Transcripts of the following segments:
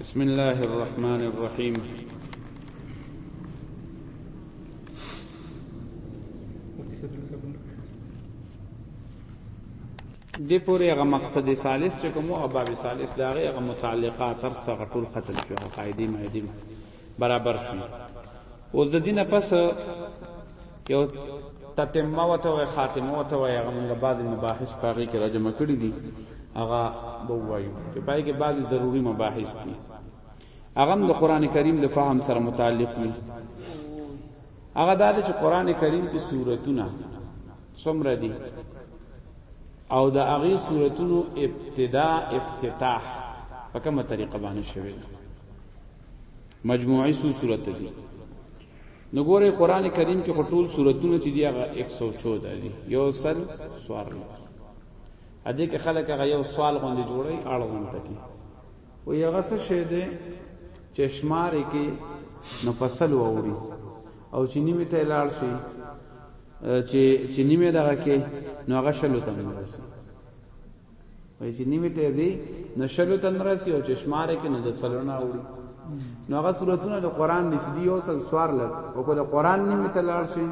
بسم الله الرحمن الرحيم د پورې هغه مقصد ثالث چې کوم او باب ثالث دا هغه متعلقات تر څو ټول ختم شو قاعده مهدی برابر شي اوس د دینه پس یو تتمه وته وای خاتمه وته وای هغه موږ بعد مباحث پاږي کې راځم کړی دي هغه به وایو چې پای کې بعضی ضروری مباحث دي هغه د قران کریم د فهم سره متعلق دي هغه دا چې قران کریم کې سوراتونه څومره دي او د هغه سوراتونو ابتدا افتتاح په کومه طریقه باندې شوی مجموعي سو صورت دي نو ګوره قران کریم کې خټول صورتونه چې دی هغه 114 دي یو سل سوار دي ا دې کې خلک هغه یو سوال غوندي جوړي اړوند تکي و یغه څه شه دي چشمار کې نو فصل ووري او چې نیمه ته لاړ شي چې چې نیمه دغه کې نو هغه شلو تم نه وای چې نیمه ته دی نو شلو تن راسي او چشماره کې نو د سلونه وړي نو هغه سورتونه د قران د چې دی یو سل سوار لس او کو د قران نیمه ته لاړ شي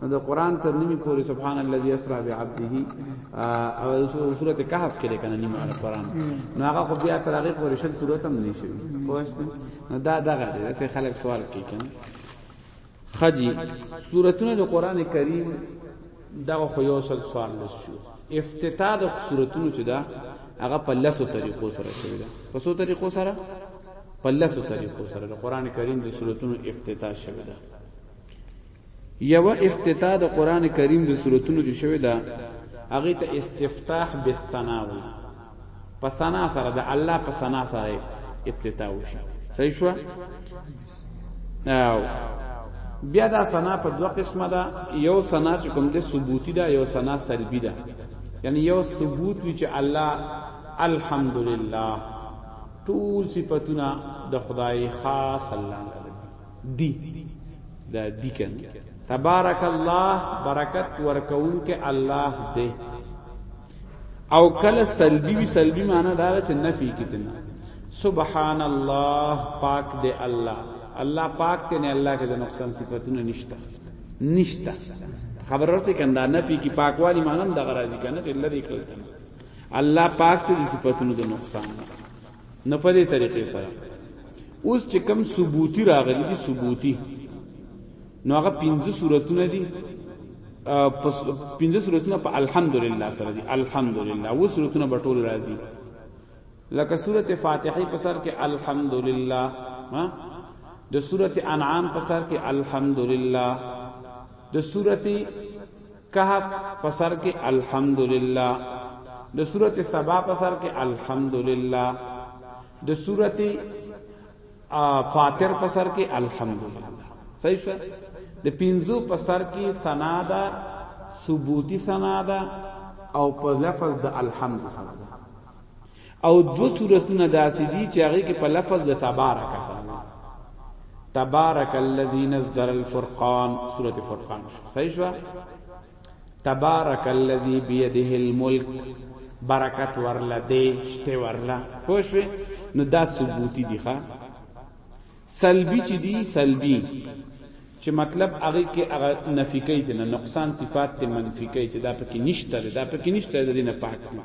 نو د قران تر نیمه پورې سبحان الذي اسرا بعبده او سورته کهف کې کنه نیمه د قران نو هغه خو بیا تر هغه پورې شل سورته هم نشي پوښتنه دا دغه دې چې خلک سوال کوي خجی سورتونه د قران کریم دا خو یو سل سوال لس شو افتتاح د سورتونو چې دا هغه په لسو طریقو سره شوی دا په څو طریقو سره په لسو طریقو سره د قران کریم د سورتونو افتتاح شوی دا یو افتتاح د قران کریم د سورتونو چې شوی دا هغه ته استفتاح بالثنا وایي په ثنا سره د الله په ثنا سره ابتدا وشي صحیح شو او بیا دا ثنا په دوه قسمه ده یو ثنا چې کوم ده ثبوتی ده یو ثنا سلبی ده یعنی یو ثبوت وی چې الله الحمدلله ټول صفاتونه د خدای خاص الله دی دا دی کنه تبارک الله برکت ورکون کې الله دې او کله سلبی وی سلبی معنی دا چې نفی کتنه سبحان الله پاک دی الله الله پاک دی نه الله کې د نقصان صفاتونه نشته نشته خبر ورسې کنده نفی کی پاکوالی معنی هم دغه راځي کنه چې لری کړل الله پاک ته د صفاتونو د نقصان نه په دې طریقې سره اوس چې کم ثبوتی راغلی دي ثبوتی نو هغه پنځه سورتونه دي پس پنځه سورتونه په الحمدلله سره دي الحمدلله و سورتونه په ټول راځي لکه سورته فاتحه په سر کې الحمدلله ها د سورته انعام په سر کې الحمدلله د سورته کهف په سر کې الحمدلله د سورته سبا په سر کې الحمدلله د سورته فاتر په سر کې الحمدلله صحیح شو د پینزو په سر کې ثنا ده ثبوتی ثنا ده او په لفظ د الحمد ثنا ده او دو صورتونه داسې دي چې هغه کې په لفظ د تبارک ثنا ده تبارک الذی نزل الفرقان سوره فرقان صحیح شو تبارک الذی بیده الملک برکت ورله دی شته ورله پوښوي نو دا ثبوتی دی ښا سلبی چې دی سلبی چې مطلب هغه کې هغه نفی کوي د نقصان صفات ته منفی کوي چې دا پکې نشته دا پکې نشته د دینه پاک دی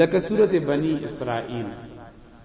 لکه سورته بنی اسرائیل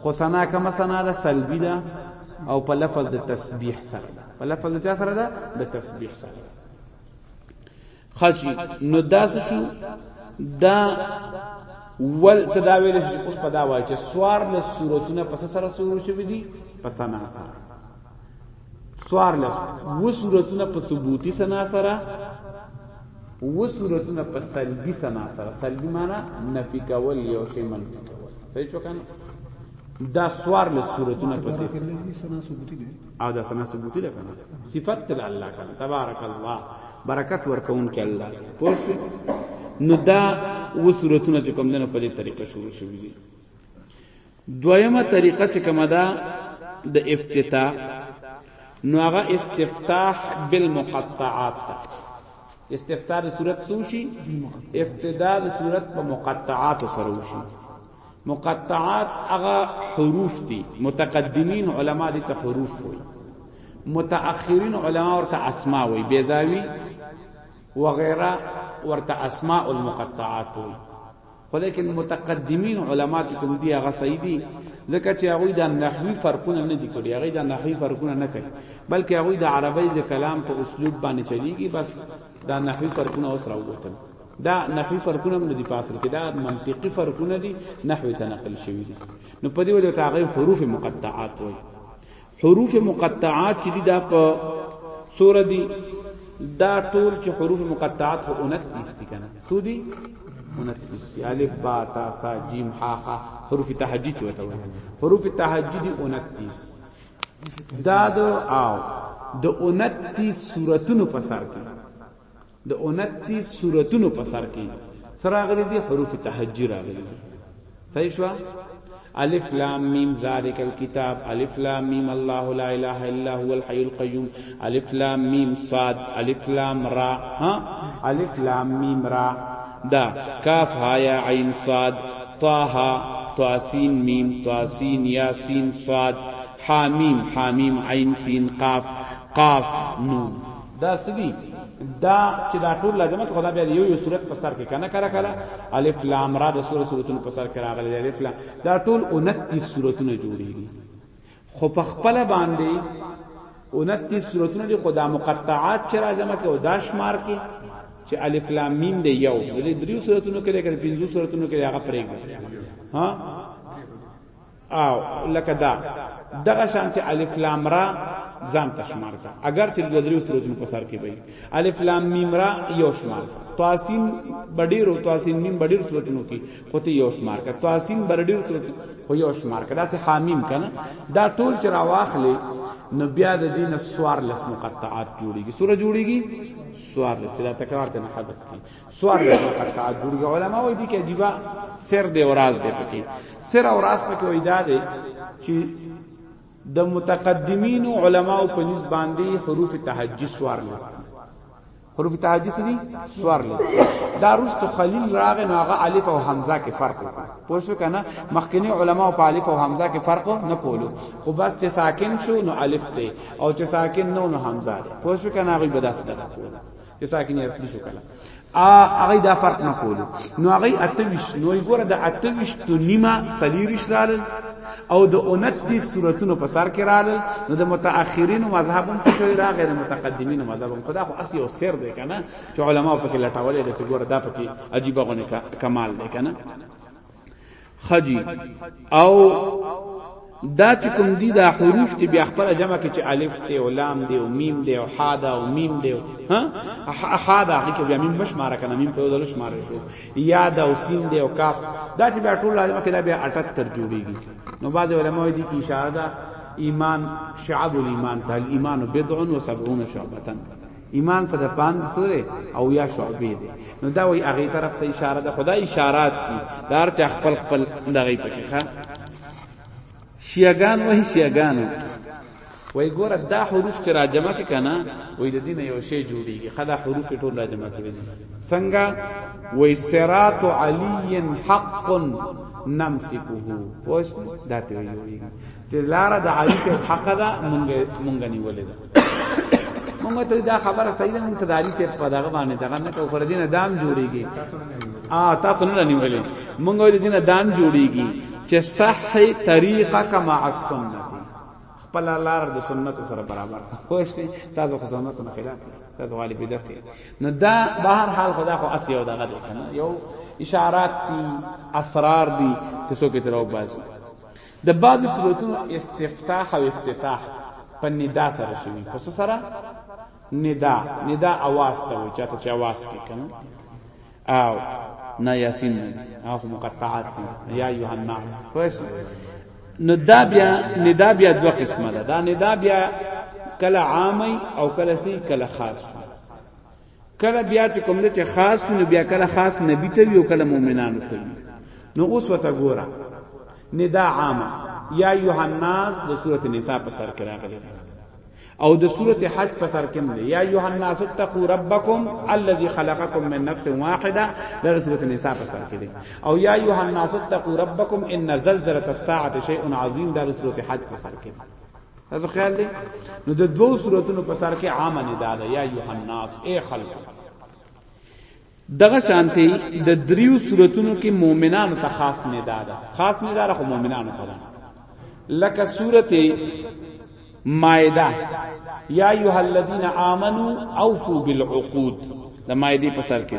خو ثنا کومه ثنا ده سلبی ده او په لفظ د تسبیح سره ده په لفظ چا سره ده د تسبیح سره ده خاصی نو داس شو دا ول تداویل شي اوس په دا وایي چې سوار له صورتونه پس سره سورو شوی دي پس نه سره سوار لس و صورتونه په ثبوتی سنا سره و صورتونه په سلبی سنا سره سلبی معنا نفی کول یو شی منفی کول صحیح چوکان دا سوار لس صورتونه په دې او دا سنا ثبوتی ده کنه صفات ته الله کنه تبارک الله برکت ورکون کې الله پوه نو دا و صورتونه چې کوم دنه په دې طریقه شروع شوې دي دویمه طریقه چې کومه ده د افتتاح نو هغه استفتاح بالمقطعات ده استفتاح د صورت سوشي افتداء د صورت په مقطعات سره وشي مقطعات هغه حروف دي متقدمین علما دي ته حروف وي متأخرین علما ورته اسماء وي بیزاوی وغیرہ ورته اسماء المقطعات وي خو لیکن متقدمین علما چې کوم دی هغه صحیح دي ځکه چې هغه د نحوی فرقونه نه دي کړی هغه د نحوی فرقونه نه کوي بلکې هغه د عربی د کلام په اسلوب باندې چلیږي بس دا نحوی فرقونه اوس راووتل دا نحوی فرقونه نه دي پاتل کې دا منطقي فرقونه دي نحوی تنقل شوی دي نو په دې وجه ته هغه حروف مقطعات وایي حروف مقطعات چې دي دا په سوره دي دا ټول چې حروف مقطعات خو 29 دي کنه څو دي 29 الف با تا سا جیم ها خا حروف تهجد وته حروف تهجد 29 دا د او د 29 سوراتونو په سر کې د اونتیس سورتونو په سر کې سراغلی دی حروف تهجی راغلی دی صحیح شو الف لام میم ذالک الكتاب الف لام میم الله لا اله الا هو الحي القيوم الف لام میم صاد الف لام را ها الف لام میم را دا کاف ها یا عین صاد طه طاسین میم طاسین یاسین صاد حامیم حامیم عین سین قاف قاف نون دا ستدي دا چې دا ټول لازمه خدا بیا یو یو صورت په سر کې کنه کرا کرا الف لام را د سورې سورتونو په سر کې راغلي الف لام دا ټول 29 سورتونه جوړیږي خو په خپل باندې 29 سورتونه دي خدا مقطعات چې راځمه کې او دا شمار کې چې الف لام میم دی یو د دریو سورتونو کې لکه پنځو سورتونو کې هغه پرېږدي ها او لکه دا دغه شانت الف لام را ځان تشمار کا اگر چې د دریو سورتونو په سر کې وي الف لام میم را یو شمار تواسین بډیرو تواسین میم بډیر سورتونو کې کوته یو شمار کا تواسین بډیر سورت هو یو شمار کا دا سه حامیم کنه دا ټول چې را واخلې نو بیا د دین سوار لس مقطعات جوړیږي سوره جوړیږي سوار لس چې دا تکرار ته نه حذف کی سوار دی قطعا جوړي علماء وایي دي کې عجیبا سر دی اوراز دی پکې سر اوراز پکې وایي دا دی چې د متقدمین علماء په نس باندې حروف تهجی سوار لست حروف تهجی سری سوار لست دا رست خلیل راغ نو هغه الف او حمزه کې فرق وکړ پوه شو کنه مخکنی علماء په الف او حمزه کې فرق نه کولو خو بس چې ساکن شو نو الف دی او چې ساکن نو نو حمزه دی پوه شو کنه هغه بداسه ده چې ساکن یې اصلي شو کله ا هغه دا فرق نه کول نو هغه 28 نو ګوره د 28 تو نیمه سلیریش رال او د 29 سورتونو په سر کې رال نو د متأخرین مذهب هم پکې را غیر متقدمین مذهب هم خدا خو اصلي او سر دی کنه چې علما پکې لټولې د ګوره دا پکې عجیب غونه کمال دی کنه خجی او دا چې کوم دي دا حروف ته بیا خپل جمع کې چې الف ته او لام دی او میم دی او حا دا او میم دی ها حا دا کې بیا میم بش مارا کنه میم په دل شمار شو یا دا او سین دی او کاف دا چې بیا ټول لازم کې دا بیا 78 جوړیږي نو بعض علماء دي کې اشاره ده ایمان شعب الایمان تل ایمان بضع و 70 شعبتن ایمان څه د پاند سره او یا شعبې دی نو دا وی هغه طرف ته اشاره ده خدای اشارات دي دار چا خپل خپل دغه پکې ښا شیعاګان وای شیعاګان وای ګور دا حروف چې را جمع کې کنه وای د دین یو شی جوړیږي خدا حروف ټول را جمع کړي څنګه وای صراط علی حق نمسکه پوښ دا ته ویږي چې لار د علي ته حق ده مونږ مونږ نیولې ده مونږ ته دا خبره صحیح ده مونږ ته د علي ته په دغه باندې دغه نه کو پر دینه دام جوړیږي آ تاسو نه نیولې مونږ د دینه دام جوړیږي چې صحیح طریقه کما السنه خپل لار د سنت سره برابر خوښ نه تاسو خو سنت نه خلاف تاسو غالي بدعت نه دا بهر حال خدا خو اسی او دغه کنه یو اشارات دي اسرار دي چې څوک تر او باسي د بعض صورتونو استفتاح او افتتاح په ندا سره شوی پس سره ندا ندا اواز ته وي چاته چې اواز کې کنه او نا یاسین او مقطعات یا ایها الناس پس نو دا بیا ندا بیا دوه قسمه ده دا ندا بیا کله عامی او کله سی کله خاص کله بیا چې کوم چې خاص نو بیا کله خاص نبی ته وی او کله مؤمنانو ته وی نو اوس وته ګورا ندا عامه یا ایها الناس د سورته نساء په سر کې راغلی او د سورته حج په سر کې دی یا ایها الناس اتقوا ربکم الذی خلقکم من نفس واحده د سورته نساء په سر کې دی او یا ایها الناس اتقوا ربکم ان زلزله الساعه شیء عظیم د سورته حج په سر کې دی تاسو خیال دی نو د دوو صورتونو په سر کې عام نه دا ده یا ایه الناس اے خلق دغه شانتی د دریو صورتونو کې مؤمنانو ته خاص نه دا ده خاص نه دا خو مؤمنانو ته ده لکه سورته مائده یا ایه الذین آمنو اوفوا بالعقود د مائده په سر کې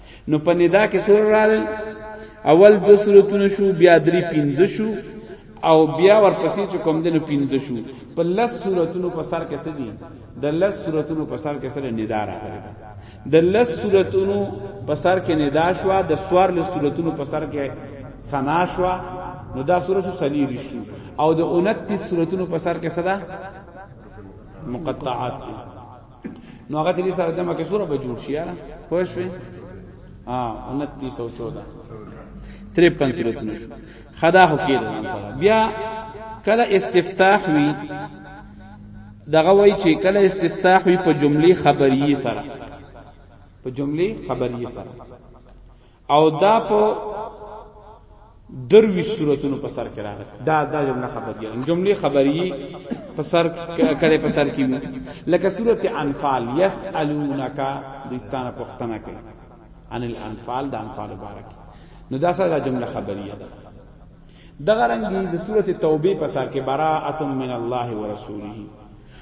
نو په ندا کې سور راغل اول دو صورتونه شو بیا درې پنځه شو او بیا ورپسې چې کوم دنو پنځه شو په لس صورتونو په سر کې سدي د لس صورتونو په سر کې سره ندا راغله د لس صورتونو په سر کې ندا شو د سوار لس صورتونو په سر کې سنا شو نو دا صورت سلیل شو او د 29 صورتونو په سر کې صدا مقطعات دي نو هغه دې سره جمع کې سوره به جوړ شي یاره پوه شوې ها 2914 53 صورتونه خدا هو کې ده بیا کله استفتاح وی دغه وای چې کله استفتاح وی په جملې خبریه سره په جملې خبریه سره او دا په دروي صورتونو په سر کې راغلي دا دا جمله خبري جمله خبري په سر کړه په سر کې لکه سورته انفال يسالونک دستانه پښتنه کې عن الانفال د انفال مبارک نو دا سره جمله خبري ده دغه رنګي د سورته توبه په سر کې براءه من الله ورسوله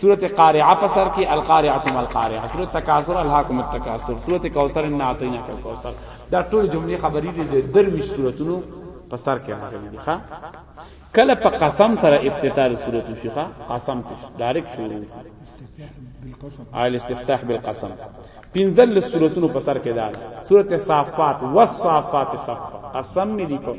سورت قارعه په سر کې القارعه ما القارعه سورت تکاثر الهاکم التکاثر سورت کوثر ان اعطینا کوثر دا ټول جملې خبرې دي د درویش سورتونو په سر کې راغلي دي ښا کله په قسم سره افتتاح سورت شيخه قسم ته ډایرک شروع آل استفتاح بالقسم پنځل سورتونو په سر کې دا سورت صافات والصافات صفا قسم دې کوم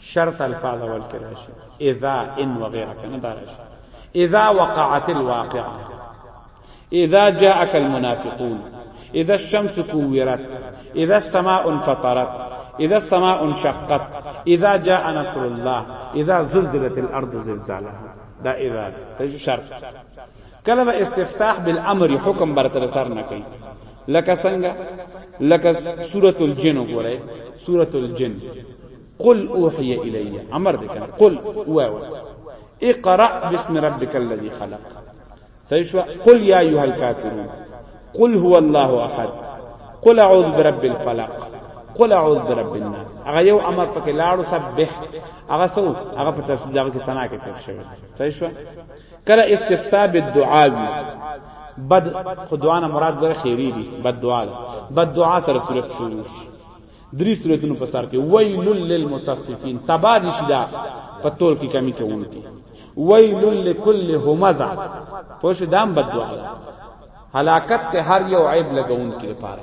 شرط الفاظ والكراشي اذا ان وغيرها کنه دا إذا وقعت الواقعة إذا جاءك المنافقون إذا الشمس كورت إذا السماء انفطرت إذا السماء انشقت إذا جاء نصر الله إذا زلزلت الأرض زلزالها ده إذا تجي شرط کله به استفتاح بالامر حکم برتر سر نه کوي لکه څنګه لکه سورۃ الجن وګوره سورۃ الجن قل اوحي الي امر دې کنه قل واو اقرا بسم ربك الذي خلق سيشوا قل يا ايها الكافرون قل هو الله احد قل اعوذ برب الفلق قل اعوذ برب الناس هغه یو امر پکې لاړو سبح هغه سو هغه په تسبیح کې ثنا کې تیر شوی صحیح شو کله استفتاء بالدعاء وی بد خدوانه مراد ګره خیری دی بد دعا بد دعا سره صورت شروع شي درې صورتونو په سر کې ویل للمطففین تبا دي شدا په تول کې کمی کوونکی ویل لكل همزه پوه شو دام بد دعا هلاکت ته هر یو عیب لګون کې لپاره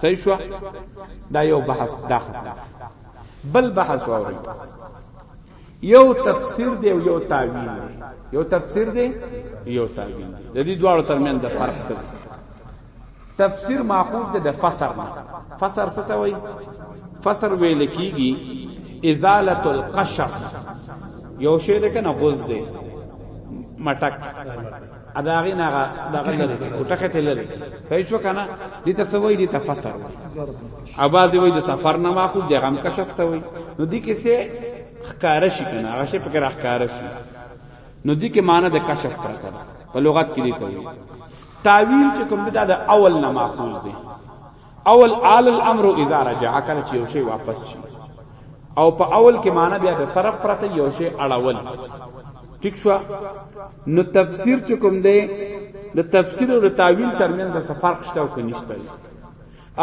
صحیح شو دا یو بحث دا بل بحث ووري یو تفسیر دی او یو تعویل دی یو تفسیر دی یو تعویل دی د دې دواړو ترمن د فرق څه تفسیر ماخوذ دی د فسر نه فسر څه ته وایي فسر ویل کیږي ازاله القشر یو شی ده کنه غز دی مټک ادا غي نه دا غلره کوټه کته لره صحیح شو کنه دي ته سوي دي ته فسر اباد وي د سفر نه ماخو د غم کشف ته وي نو دي کې سه خکاره شي کنه هغه شي پکې راخکاره شي نو دي کې معنی د کشف پرته په لغت کې دي ته وي تعویل چې کوم دا د اول نه ماخوذ دي اول آل الامر اذا رجع کله چې یو شی واپس شي او په اول کې معنی بیا د صرف پرته یو شی اړول ټیک شو نو تفسیر چې کوم دی د تفسیر او د تعویل ترمن د سفر شته او کنيشته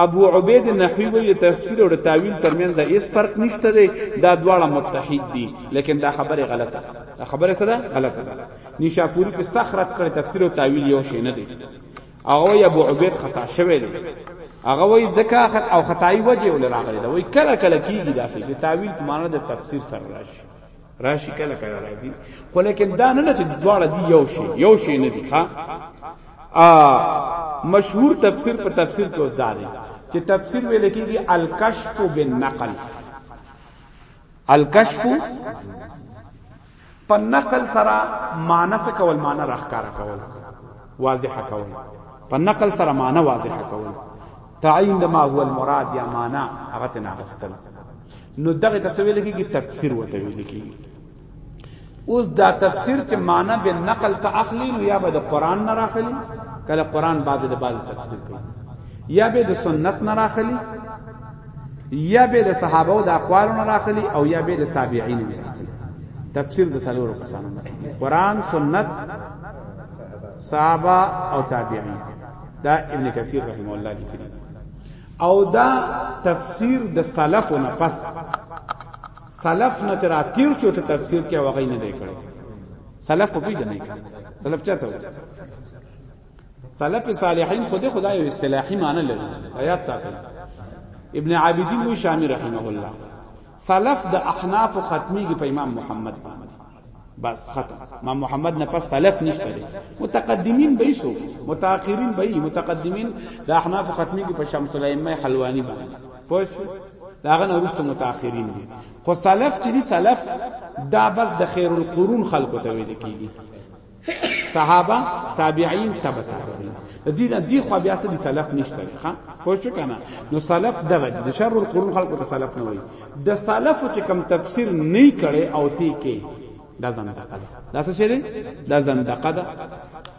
ابو عبید نحوی وی تفسیر او تعویل ترمن د اس فرق نشته دی دا دواړه متحد دي لیکن دا خبره غلطه دا خبره سره غلطه ده نشاپوری کې سخرت کړي تفسیر او تعویل یو شی نه دی هغه وی ابو عبید خطا شوی دی هغه وی ځکه خط او خدای وجه ول راغلی دا وی کله کله کیږي دا څه د تعویل په معنی د تفسیر سره راشي راشي کله کله راځي خو لیکن دا نه چې دواړه دی یو شی یو شی نه دی ها ا مشهور تفسیر په تفسیر کې اوس دا دی چې تفسیر ویل کیږي الکشف بالنقل الکشف په نقل سره معنی څه کول معنی راخکار کول واضح کول په نقل سره معنی واضح کول تعین د ما هو المراد یا معنی هغه تنا غستل نو دغه تسویل کیږي تفسیر وته ویل کیږي اوس دا تفسیر چې معنی به نقل ته اخلي نو یا به د قران نه راخلي کله قران بعد د بعد تفسیر کوي یا به د سنت نه راخلي یا به د صحابه او د اقوالونو راخلی او یا به د تابعین راخلی تفسیر د سلور کسانو قرآن سنت صحابه او تابعین دا ابن کثیر رحمه الله لیکلی او دا تفسیر د سلف نه پس سلف نه تر تیر شو ته تفسیر کې وغی نه دی کړی سلف په پیژنې سلف چاته سلف صالحین خود خدای او اصطلاحی معنی لري آیات ساتل ابن عابدین وی شامی رحمه الله سلف د احناف ختمی په امام محمد باندې بس ختم امام محمد نه پس سلف نشته دي متقدمین به شو متأخرین به متقدمین د احناف ختمی په شمس الائمه حلوانی باندې پوه داغه نه ورسته متأخرین دي خو سلف چې دي سلف دا بس د خیر القرون خلق ته ویل کیږي صحابه تابعین تبع تابعین دې نه دی خو بیا ستاسو سلف نشته ښا پوه شو کنه نو سلف دغه د شر القرون خلکو ته سلف نه وایي د سلف چې کم تفسیر نه کړي او تی کې دا زندقه ده دا څه شری دا زندقه ده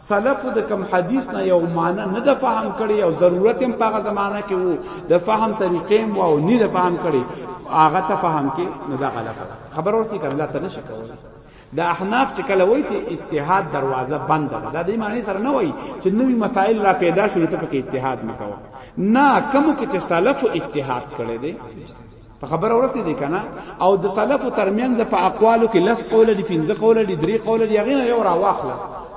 سلف د کم حدیث نه یو معنی نه د فهم کړي او ضرورت هم په هغه زمانہ کې وو د فهم طریقې هم او نه د فهم کړي هغه ته فهم کې نه دا غلطه خبر ورسې کړه لا ته نشي کولای د احناف چې کله وایي چې اتحاد دروازه بند ده دا دې معنی سره نه وایي چې نوې مسائل را پیدا شوي ته پکې اتحاد مکوه نه کوم کې چې سلف اتحاد کړي دي په خبره ورته دي کنه او د سلف ترمنځ په اقوالو کې لس قول دي پنځه قول دي درې قول دي هغه نه یو را واخله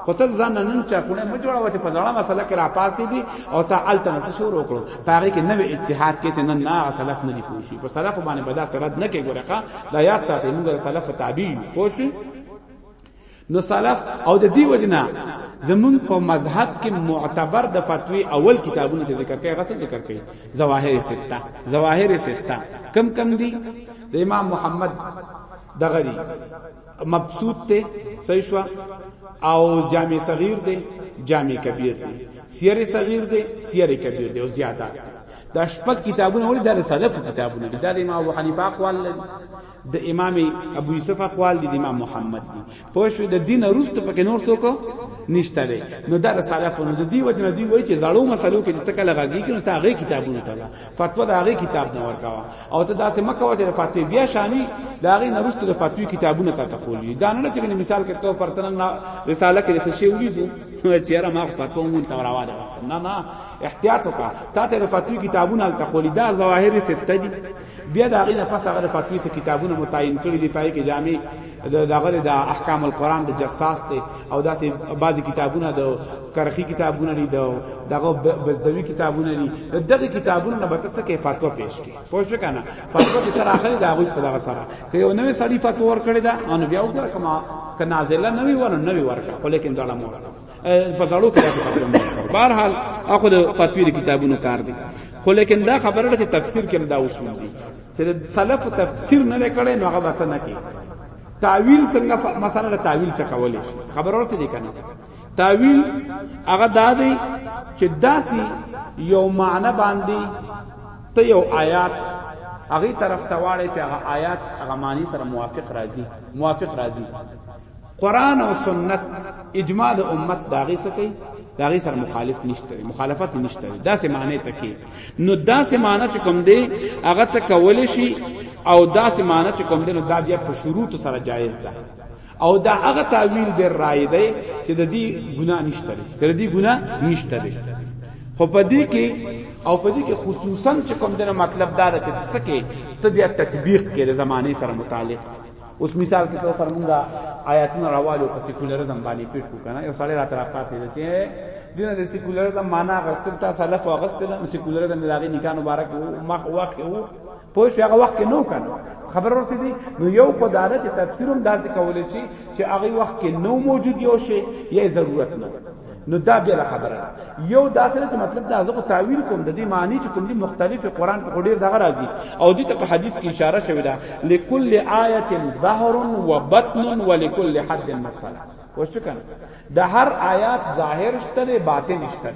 خو ته ځان نن چا کونه مې جوړه وته په ځړه مسله کې را پاسې دي او ته الته نس شروع کړو هغه کې نوې اتحاد کې نن نه سلف نه دي کوشي په سلف باندې بدا سرد نه کې ګورخه دا یاد ساتي موږ د سلف تابع یو پوښ نو سلف او د دی وجنا زمون په مذهب کې معتبر د فتوی اول کتابونو ته ذکر کوي هغه څه ذکر کوي ظواهر سته ظواهر سته کم کم دي د امام محمد دغه دي مبسوط ته صحیح شو او جامع صغیر دی جامع کبیر دی سیر صغیر دی سیر کبیر دی او زیادات دا شپږ کتابونه ولې دا سلف کتابونه دي دا د امام ابو حنیفه اقوال دي د امام ابو یوسف اقوال دي د امام محمد دي په شو د دین وروست پکې نور څوک نشته دی نو دا سلفونه د دی وجه نه دی وای چې زړو مسلو کې ته کله غږی کړي ته هغه کتابونه ته فتوا د هغه کتاب نه ورکاوه او ته داسې مکه وته د فتوی بیا شانی دا هغه نه وروست د فتوی کتابونه ته تقولی دا نه چې مثال کې تو پرتن رساله کې څه شی ولیدو چې را ما فتوا مون ته راوړه نه نه احتیاط وکا تا ته د فتوی کتابونه ال تخولی دا ظواهر سته دي بیا دا غینه پس هغه د فتوی سه کتابونه متعین کړی دی پای کې جامع دغه د احکام القرآن د جساس ته او داسې بعضی کتابونه د کرخی کتابونه دي دغه بزدوی کتابونه دي دغه کتابونه نه بتس کې فتوا پیش کی پوه شو کنه فتوا چې تر اخره دا غوښ په دغه سره که یو نوې سړی فتوا ور کړی دا ان بیا وګوره کما کنازله نوې ور نوې ور کړه خو لیکن دا مور په زړو کې راځي فتوا مو بهر حال اخو د فتوی کتابونو کار دی خو لیکن دا خبره ده چې تفسیر کې دا اصول دي چې سلف تفسیر نه کړي نو هغه وته نه کوي تعویل څنګه مثلا تعویل څه کولای شي خبر اورته دي کنه تعویل هغه دا دی چې داسي یو معنی باندې ته یو آیات هغه طرف ته واړی چې هغه آیات هغه معنی سره موافق راځي موافق راځي قران او سنت اجماع د امت داغي سکی داغي سره مخالف نشته مخالفت نشته دا سه معنی ته کې نو دا سه معنی چې کوم دی هغه ته کول شي او دا سه معنی چې کوم دی نو دا بیا په شروط سره جایز ده او دا هغه تعویل دی رائے دی چې د دې ګناه نشته چې د دې ګناه نشته خو پدې کې او پدې کې خصوصا چې کوم دنه مطلب دا راته سکے ته بیا تطبیق کې د زمانه سره متعلق اوس مثال کې تو فرمونګه آیاتونه راوالو په سیکولرزم باندې پیټ کو کنه یو سړی راترا پاتې دی چې دینه د سیکولرزم معنا غستل تا سلف او غستل سیکولرزم د هغه نکاح مبارک مخ وخت وو پوه شو هغه وخت کې نو کنه خبر ورته دي نو یو خدای چې تفسیرم داسې کول شي چې هغه وخت کې نو موجود یو شی یا ضرورت نه نو دا بل خبره یو دا سره چې مطلب دا زه تعویل کوم د دې معنی چې کوم دي مختلف قران په ډیر دغه راځي او دې ته په حدیث کې اشاره شوې ده لکل آیه ظهر و بطن ولکل حد مطلع وشکن د هر آیات ظاهر شته باطن شته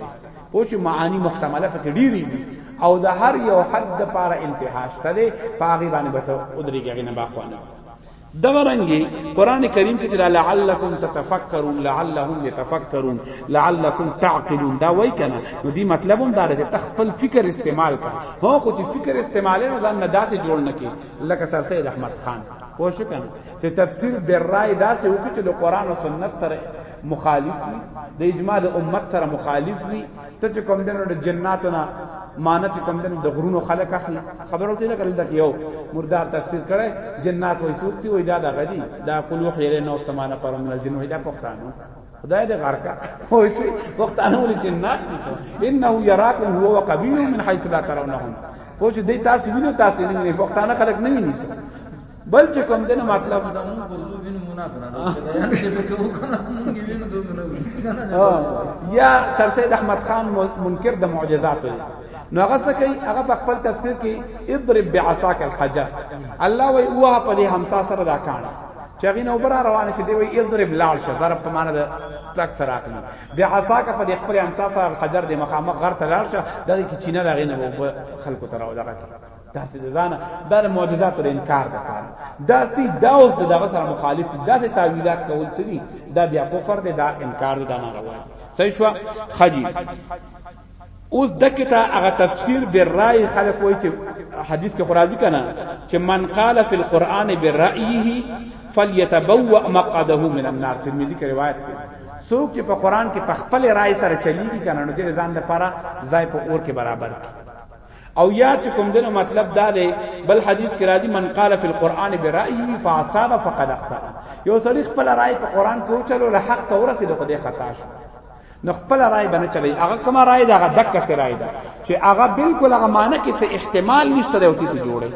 او چې معانی محتمله پکې ډیری دي او د هر یو حد لپاره انتها شته پاغي باندې به ودرېږي نه باخوانه دغه رنګي قران کریم کې چې لعلکم تتفکرون لعلهم يتفکرون لعلکم تعقلون دا وای کنه نو دی مطلب هم دا دی تخپل فکر استعمال کا هو خو چې فکر استعمال نه ځان نه داسې جوړ نه کی لکه سر سید احمد خان پوه شو کنه چې تفسیر د رائے داسې وکړي چې د قران او سنت سره مخالف وي د اجماع د امت سره مخالف وي ته چې کوم دنو د جناتو نه معنی چې کوم دنو د غرونو خلق اخلي خبر اوسې لکه لته یو مردار تفسیر کړي جنات وای سوق دی وای دا دا غدي دا قلو خیره نو استمانه پر من الجن دا پښتانو خدای دې غار کا هو اس وخت انا ولې جنات نشو انه يراكم هو وقبيله من حيث لا ترونهم پوه دې تاسو وینئ تاسو نه وینئ وخت انا خلق نه وینئ بل چې کوم دنه مطلب دا مونږ ورته وینو مونږ نه کړو بیان چې به کوو کنه مونږ وینو دوه نه وینو یا سر سید احمد خان منکر د معجزات دی نو هغه څه کوي هغه په خپل تفسیر کې اضرب بعصاک الحجر الله وی اوه په دې همسا سره دا کاڼه چې هغه نو بر روان شي دی وی اضرب لاړ شه ضرب په معنا د تک سره اخلي بعصاک په دې خپل همسا سره الحجر د مخامخ غر ته لاړ شه دغه کې چینه راغی نو خلکو تراو دغه داسې د ځانه دا د معجزاتو انکار د کار داسې دا اوس د دغه سره مخالف دي داسې تعویلات کول څه دي دا بیا کفر دی دا انکار دی دا ناروا دی صحیح شو خجی اوس دکته هغه تفسیر به رائے خلک وایي چې حدیث کې خراجی کنا چې من قال فی القرآن برأیه فلیتبوأ مقعده من النار ترمذی کې روایت ده څوک چې په قرآن کې په خپل رائے سره چلیږي کنه نو دې ځان لپاره ځای په اور کې برابر کړي او یا چې کوم دنه مطلب دا دی بل حدیث کې راځي من قال فی القرآن برأیه فاصاب فقد اخطأ یو سړی خپل رائے په قرآن کې وچلو له حق ته ورسېد خو دې خطا شو نو خپل رائے باندې چلی هغه کومه رائے دا هغه دک سره رائے دا چې هغه بالکل هغه معنی کې څه احتمال نشته دی او ته جوړه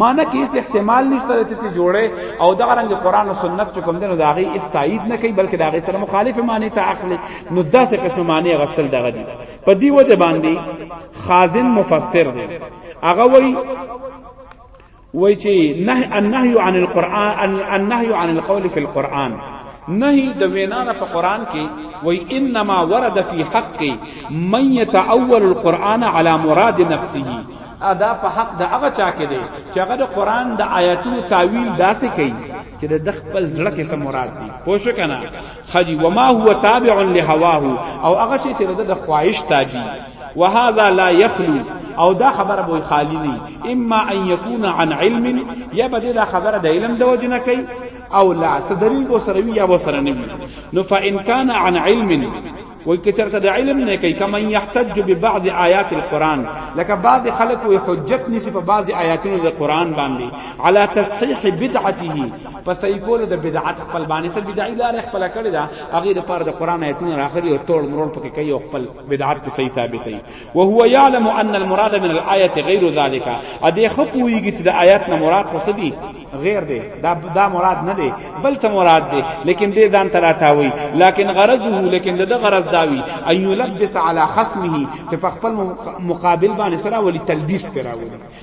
معنی کې هیڅ احتمال نشته چې ته جوړې او دا رنګ قران او سنت چې کوم دنو دا غي استایید نه کوي بلکې دا غي سره مخالف معنی ته اخلي نو داسې قسم معنی غستل دغه دي په دی وجه باندې خازن مفسر دی هغه وای وای چې نه النهي عن القران النهي عن القول في القران نهي د وینا نه په قران کې وای انما ورد في حق من يتاول القران على مراد نفسه ادا په حق د هغه چا کې دی چې هغه د قران د آیاتونو تعویل داسې کوي چې د خپل زړه کې سم مراد دي پوه شو کنه خدي وما هو تابع لهواه او هغه شی چې د خواهش تابع وهذا لا يخلو او دا خبره به خالی نه اما ان يكون عن علم یا به دا خبره د علم د وجنه کوي او لا صدري کو سره وی یا و سره نه نو فان كان عن علم وای که چرته د علم نه کوي کما یحتج ببعض آیات القرآن لکه بعض خلک وي حجت نسی په بعض آیاتونو د قرآن باندې علی تصحیح بدعته په صحیح کول د بدعت خپل باندې ته بدعی لار خپل کړی دا هغه د پاره د قرآن آیاتونه راخري او توړ مرول پکې کوي او خپل بدعت صحیح ثابتوي وهو يعلم ان المراد من الايه غير ذلك ا دې خپويږي چې د آیات نه مراد څه دي غیر دی دا دا مراد نه دی بل څه مراد دی لیکن دې ځان ترا تاوي لیکن غرضه لیکن دغه غرض داوي ان يلبس على خصمه چې په خپل مقابل باندې سره ولي تلبیس پیراوي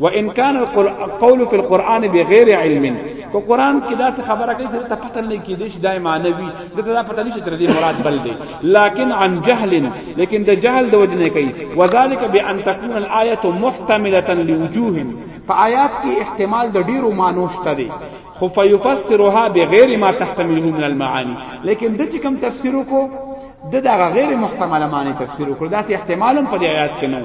وان كان القول في القران بغير علم کو قران کې دا څه خبره کوي چې ته پته نه کې دیش دای معنوي د ته پته نشي تر دې مراد بل دی لكن عن جهل لیکن د جهل د وجنه کوي وذلك بان تكون الايه محتمله لوجوه فآيات کې احتمال د ډیرو معنی شته دی خو فيفسرها بغير ما تحتمله من المعاني لیکن د چې کوم تفسیر کو د دغه غیر محتمل معنی تفسیر وکړ دا احتمال هم په دې آیات کې نه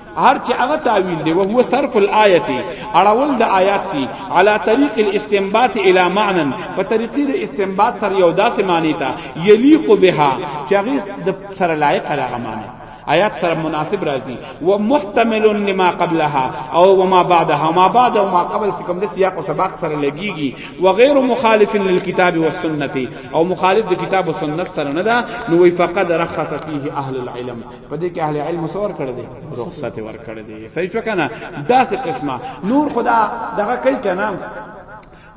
هر چې هغه تعویل دی او هو صرف الایت اړول د آیات دی علی طریق الاستنباط الی معنی په طریقې د استنباط سره یو داسې معنی ته یلیق بها چې هغه د سره لایق هغه معنی آیات سره مناسب راځي و محتمل لما قبلها او وما بعدها ما بعد او ما قبل کوم د سیاق او سباق سره لګیږي و غیر مخالف للكتاب والسنه او مخالف د کتاب او سنت سره نه ده نو فقد رخص فيه اهل العلم په دې کې اهل علم سور کړی دی رخصت ور کړی دی صحیح شو کنه داسې قسمه نور خدا دغه کوي کنه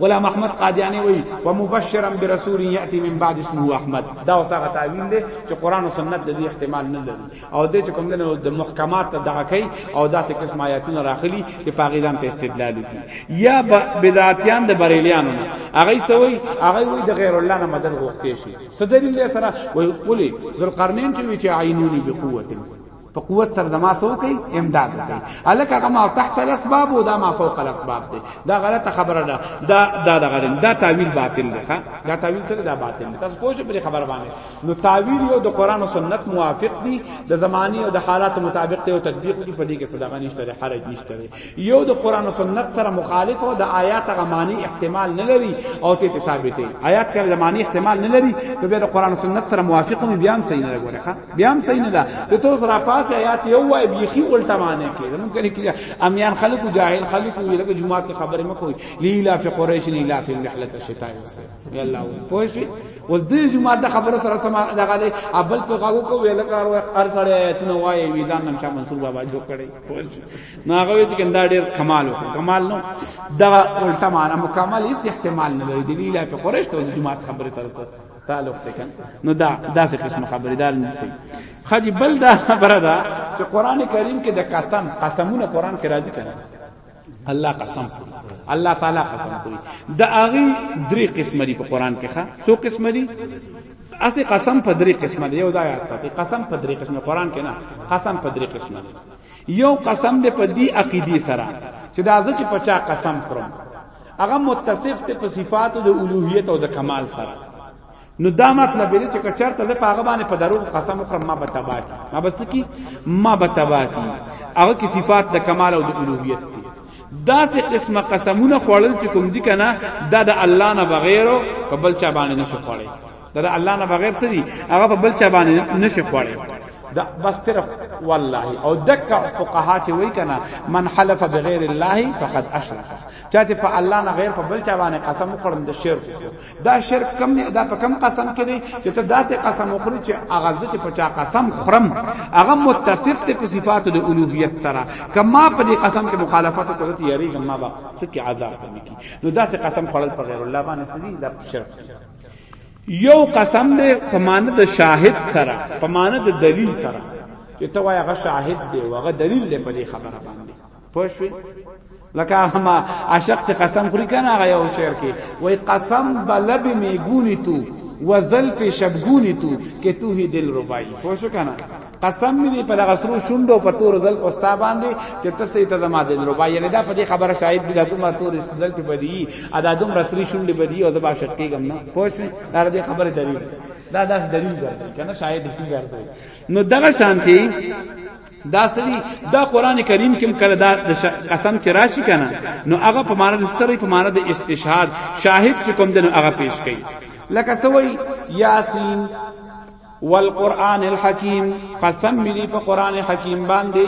غلام احمد قادیانی وی و مبشرا برسول یاتی من بعد اسمه احمد دا وسغه تعویل دی چې قران او سنت د دې احتمال نه لري او د چې کوم د محکمات ته دغه کوي او داسې قسم آیاتونه راخلي چې پاغیدان ته استدلال کوي یا بدعتیان د بریلیانو نه هغه سوی هغه وی د غیر الله نه مدد غوښتي شي څه دلیل دی سره وای ولی ذوالقرنین چې وی چې عینونی بقوت په قوت سره د ما سو کوي امداد کوي الک هغه ما تحت الاسباب او دا ما فوق الاسباب دی دا غلطه خبره ده دا دا دا غلط دا تعویل باطل ده دا تعویل سره دا باطل ده تاسو پوه شئ په خبره باندې نو تعویل یو د قران او سنت موافق دی د زمانی او د حالات مطابق ته او تطبیق دی په دې کې صدقه نشته حرج نشته یو د قران او سنت سره مخالف او د آیات غ معنی احتمال نه لري او ته ثابتې آیات کله معنی احتمال نه لري ته د قران او سنت سره موافق نه بیان صحیح نه لګوره ښا بیان صحیح نه ده ته تو سره پاس آیات یو وای بیخي الټا معنی کې ممکن کې امیان خلق او جاهل خلق وي لکه جمعه کې خبره مکوې لیلا فی قریش لیلا فی رحلت الشتاء والصيف یلا پوه شئ اوس د جمعه د خبره سره سم دغه دی ابل په غاغو کو ویل کار وای هر سړی ایتونه وای وی ځان نن شاه منصور بابا جوړ کړي نو هغه وی چې دا ډیر کمال وکړ کمال نو دا الټا معنا مکمل هیڅ احتمال نه لري د لیلا په قریش ته د جماعت خبره تر څه تعلق دی کنه نو دا داسې قسم خبره دار نه سي خاجي بل دا خبره ده چې قران کریم کې د قسم قسمونه قران کې راځي کنه الله قسم الله تعالی قسم کوي د اغي درې قسم دي په قران کې ښه څو قسم دي اسی قسم په درې قسم دی یو دا یاد ساتي قسم په درې قسم قران کې نه قسم په درې قسم دی یو قسم دې په دې عقیدې سره چې دا زه چې پچا قسم خورم هغه متصف ته په صفاتو د اولوهیت او د کمال سره نو دا مطلب دی چې کچرته د پاغه باندې په دروغ قسم وکړم ما به تبا کی ما بس کی ما به تبا کی هغه کی صفات د کمال او د اولوہیت دی دا سه قسمه قسمونه خوړل چې کوم دي کنه دا د الله نه بغیر او بل چا باندې نشو خوړل دا الله نه بغیر سری هغه په بل چا باندې نشي خوړی دا بس صرف والله او دک فقها چې وای کنه من حلف بغیر الله فقد اشرک چاته په الله نه غیر په بل چا باندې قسم وخورم د شرک دا شرک کم نه دا په کم قسم کې دی چې ته داسې قسم وخورې چې هغه چې په چا قسم خورم هغه متصف ته په صفات د الوهیت سره کما په دې قسم کې مخالفت کوي ته یری کما با څه کې عذاب کوي نو داسې قسم خورل په غیر الله باندې سړي دا شرک یو قسم دی په معنی د شاهد سره په معنی د دلیل سره چې ته وای هغه شاهد دی هغه دلیل دی په دې خبره باندې پوه شئ لکه هما عاشق چې قسم خوري کنه هغه یو شعر کې وای قسم بلب میګونی تو و زلف شبگونی تو که تو هی دل ربایی پوه شو کنه قسم می دی په دغه سرو شوندو په تور زل پستا باندې چې تاسو ته زما د ربا یعنی دا په دې خبره شاهد دی دا کومه تور زل په بدی ادا دوم رسري شوندې بدی او د با شک کېږم نه پوښ دا دې خبره دلیل دا داس دلیل ګرځي کنه شاهد هیڅ ګرځي نو دغه شانتي دا سړي دا قران کریم کې کړه دا قسم چې راشي کنه نو هغه په معنا د ستري په معنا د استشهاد شاهد چې کوم دنو هغه پیش کړي لکه سوي یاسین والقران الحکیم قسم ملی په قران حکیم باندې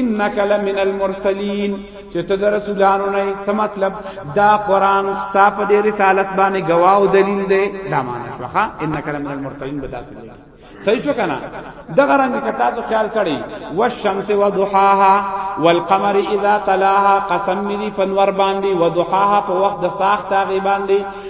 انک لمن المرسلین چې ته د رسولانو نه څه مطلب دا قران ستاف د رسالت باندې گواه او دلیل دی دا معنی شوخه انک لمن المرسلین بداسه دی صحیح شو کنه دغه رنگ کتا سو خیال کړي والشمس وضحاها والقمر اذا تلاها قسم ملی پنور باندې وضحاها په وخت د ساخت هغه باندې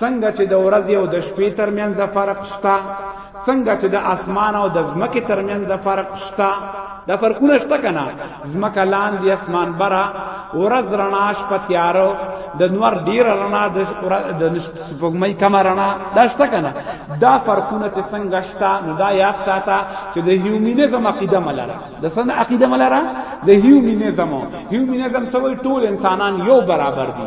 څنګه چې د ورځې او د شپې ترمنځ فرق شته څنګه چې د اسمان او د ځمکې ترمنځ فرق شته دا فرقونه شته کنه ځمکه لاندې اسمان برا ورځ رڼا شپه تیارو د نور ډیر رڼا د د سپوږمۍ کم رڼا دا شته کنه دا فرقونه چې څنګه شته نو دا یاد ساته چې د هیومینزم عقیده ملره د څنګه عقیده ملره د هیومینزم هیومینزم سوی ټول انسانان یو برابر دي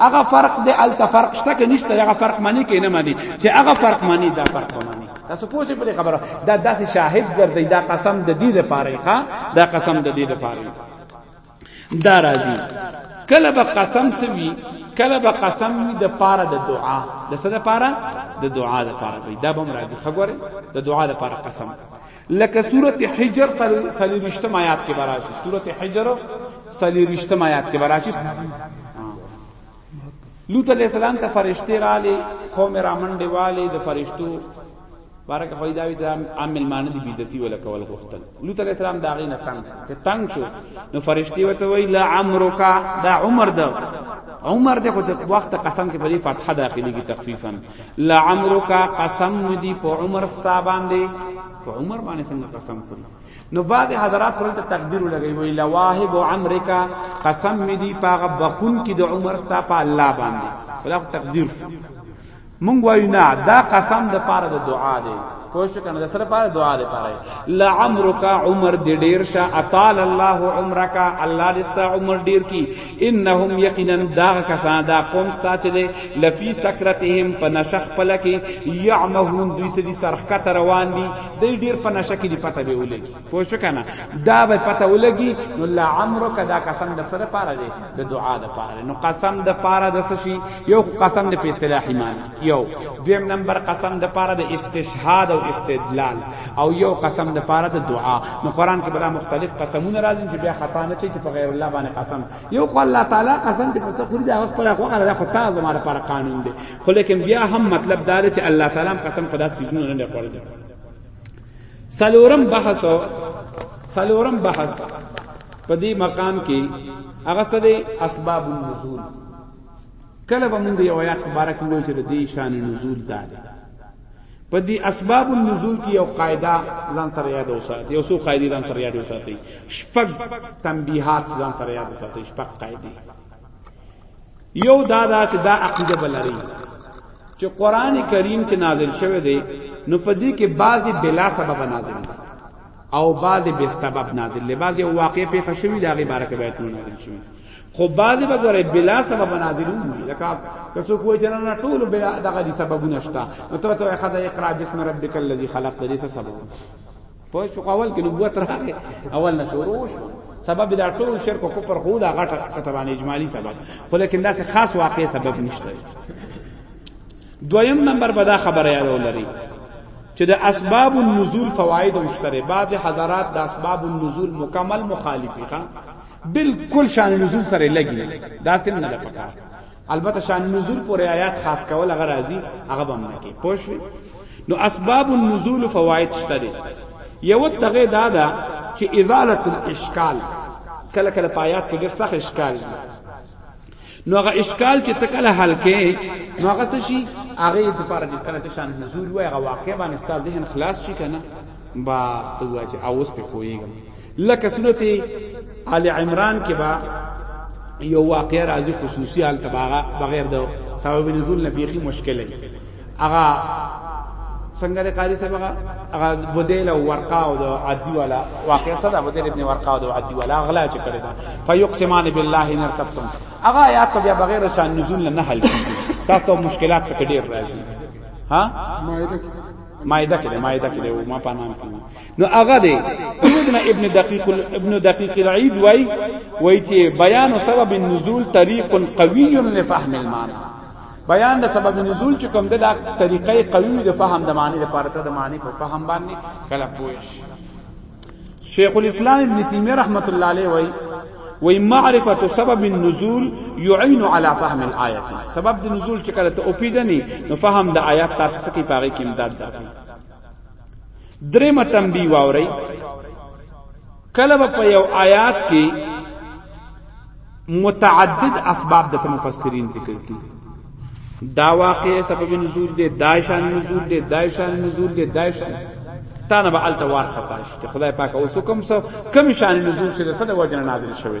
هغه فرق دی الته فرق شته که نشته هغه فرق معنی کې نه معنی چې هغه فرق معنی دا فرق معنی تاسو پوه شئ په خبره دا داسې شاهد ګرځي دا قسم د دې لپاره ښا دا قسم د دې لپاره دا راځي کله به قسم سوي کله به قسم وي د پاره د دعا د څه د پاره د دعا د پاره وي دا به راځي خبره د دعا د پاره قسم لکه سورت حجر سلیرشتم آیات کې براشي سورت حجر سلیرشتم آیات کې براشي لوط علیہ السلام ته فرشتي رااله قوم رامنډي والي د فرشتو بارک فیداوی ته عامل مان دي بیزتی ولا کول غختل لوط علیہ السلام دا غي نه تنگ ته تنگ شو نو فرشتي وته وی لا عمرک دا عمر دا عمر دغه وخت قسم کې په دې فتحه داخلي کې تخفیفا لعمرک قسم دی په عمر ستا باندې په عمر باندې څنګه قسم خوري نو بعض حضرات خپل ته تقدیر لګی وی لواهب عمرک قسم دی په بخون کې د عمر ستا په الله باندې خدا تقدیر مونږ وایو نه دا قسم د پاره د دعا دی پوه شو کنه د سره پاره دعا ده پاره لعمرک عمر دې ډیر شه اطال الله عمرک الله دې ستا عمر ډیر کی انهم یقینا دا کسان دا قوم ستا چې دې لفی سکرتهم په نشخ پلکی یعمهون دوی سدي سرخکته روان دي دې ډیر په نشکې دي پته به ولګي پوه شو کنه دا به پته ولګي نو لا عمرو کدا قسم د سره پاره دی د دعا د پاره نو قسم د پاره د سشي یو قسم د په اصطلاح ایمان یو دویم نمبر قسم د پاره د استشهاد او استدلال او یو قسم د پاره د دعا نو قران کې بلا مختلف قسمونه راځي چې بیا خطا نه چې په غیر الله باندې قسم یو خو الله تعالی قسم دې پس خوري دا وخت پر خو غره خو تا زماره پر قانون دی خو لیکن بیا هم مطلب دا چې الله تعالی قسم خدا سيزونه نه کړی سلورم بحث سلورم بحث په دې مقام کې هغه څه دي اسباب النزول کله به موږ یو آیات مبارک وایو چې د دې شان نزول دا دی په دې اسباب النزول کې یو قاعده ځان سره یاد اوساتې یو څو قاعده ځان سره یاد اوساتې شپږ تنبیحات ځان سره یاد اوساتې شپږ قاعده یو دا دا چې دا عقیده بلري چې قران کریم چې نازل شوه دی نو په دې کې بعضی بلا سبب نازل دی او بعضی به سبب نازل دی بعضی واقع په خشوی دا غي بارکه بیت نازل شوی خو بعضی به ګره بلا سبب نازل دی لکه که څوک وایي چې نه ټول بلا دغه سببونه شته نو ته ته خدای اقرا بسم ربک الذی خلق دې سبب په شو اول کې نبوت راغې اول نه شروع شو سبب دا ټول شرک او کفر خو دا غټه ستبانه اجمالی سبب خو لیکن دا خاص واقع سبب نشته دویم نمبر به دا خبره یاد ولري چې د اسباب النزول فواید مشترک بعض حضرات د اسباب النزول مکمل مخالفی ښا بالکل شان نزول سره لګي دا څنګه نه پکاره البته شان نزول پر آیات خاص کول هغه راځي هغه به نه کې پوه شئ نو اسباب النزول فواید شته دي یو دغه دا ده چې ازاله الاشکال کله کله پایات کې ډېر سخت اشکال دي نو هغه اشکال چې تکله حل کې نو هغه څه شي هغه د پاره د کنه شان نزول وای هغه واقع باندې ستاسو ذهن خلاص شي کنه بس ته وای چې اوس په کویږم لکه صورت آل عمران کې با یو واقع راځي خصوصي حال تباغه بغیر د سبب نزول نه بیخي مشکل دی هغه څنګه د قاری صاحب هغه بدیل او ورقا او د عدی والا واقع څه ده بدیل ابن ورقا او د عدی والا غلا چې کړی دا فیقسمان بالله ان ارتبتم هغه آیات بیا بغیر شان نزول نه حل تاسو ته مشکلات پکې ډیر راځي ها مایده کې مایده کې ما پانام کې نو هغه دی ابن ابن دقیق ابن دقیق العید وای وای چې بیان سبب النزول طریق قوی لفهم المعنى بیان د سبب نزول چې کوم د طریقې قوی د فهم د معنی لپاره ته د معنی په فهم باندې کله پوښ شیخ الاسلام ابن تیمیه رحمت الله علیه وای وای معرفت سبب النزول يعين على فهم الايه سبب د نزول چې کله ته او پیژنې نو فهم د آیات تاسو کې پاره کې امداد درکړي درې متنبی واوري کله په یو آیات کې متعدد اسباب د مفسرین ذکر کړي دا واقع سبب نزول دی دا شان نزول دی دا شان نزول دی دا شان تا نه به الته وار خطا شي خدای پاک اوس کوم څه کم شان نزول چې د سره وجنه نازل شوی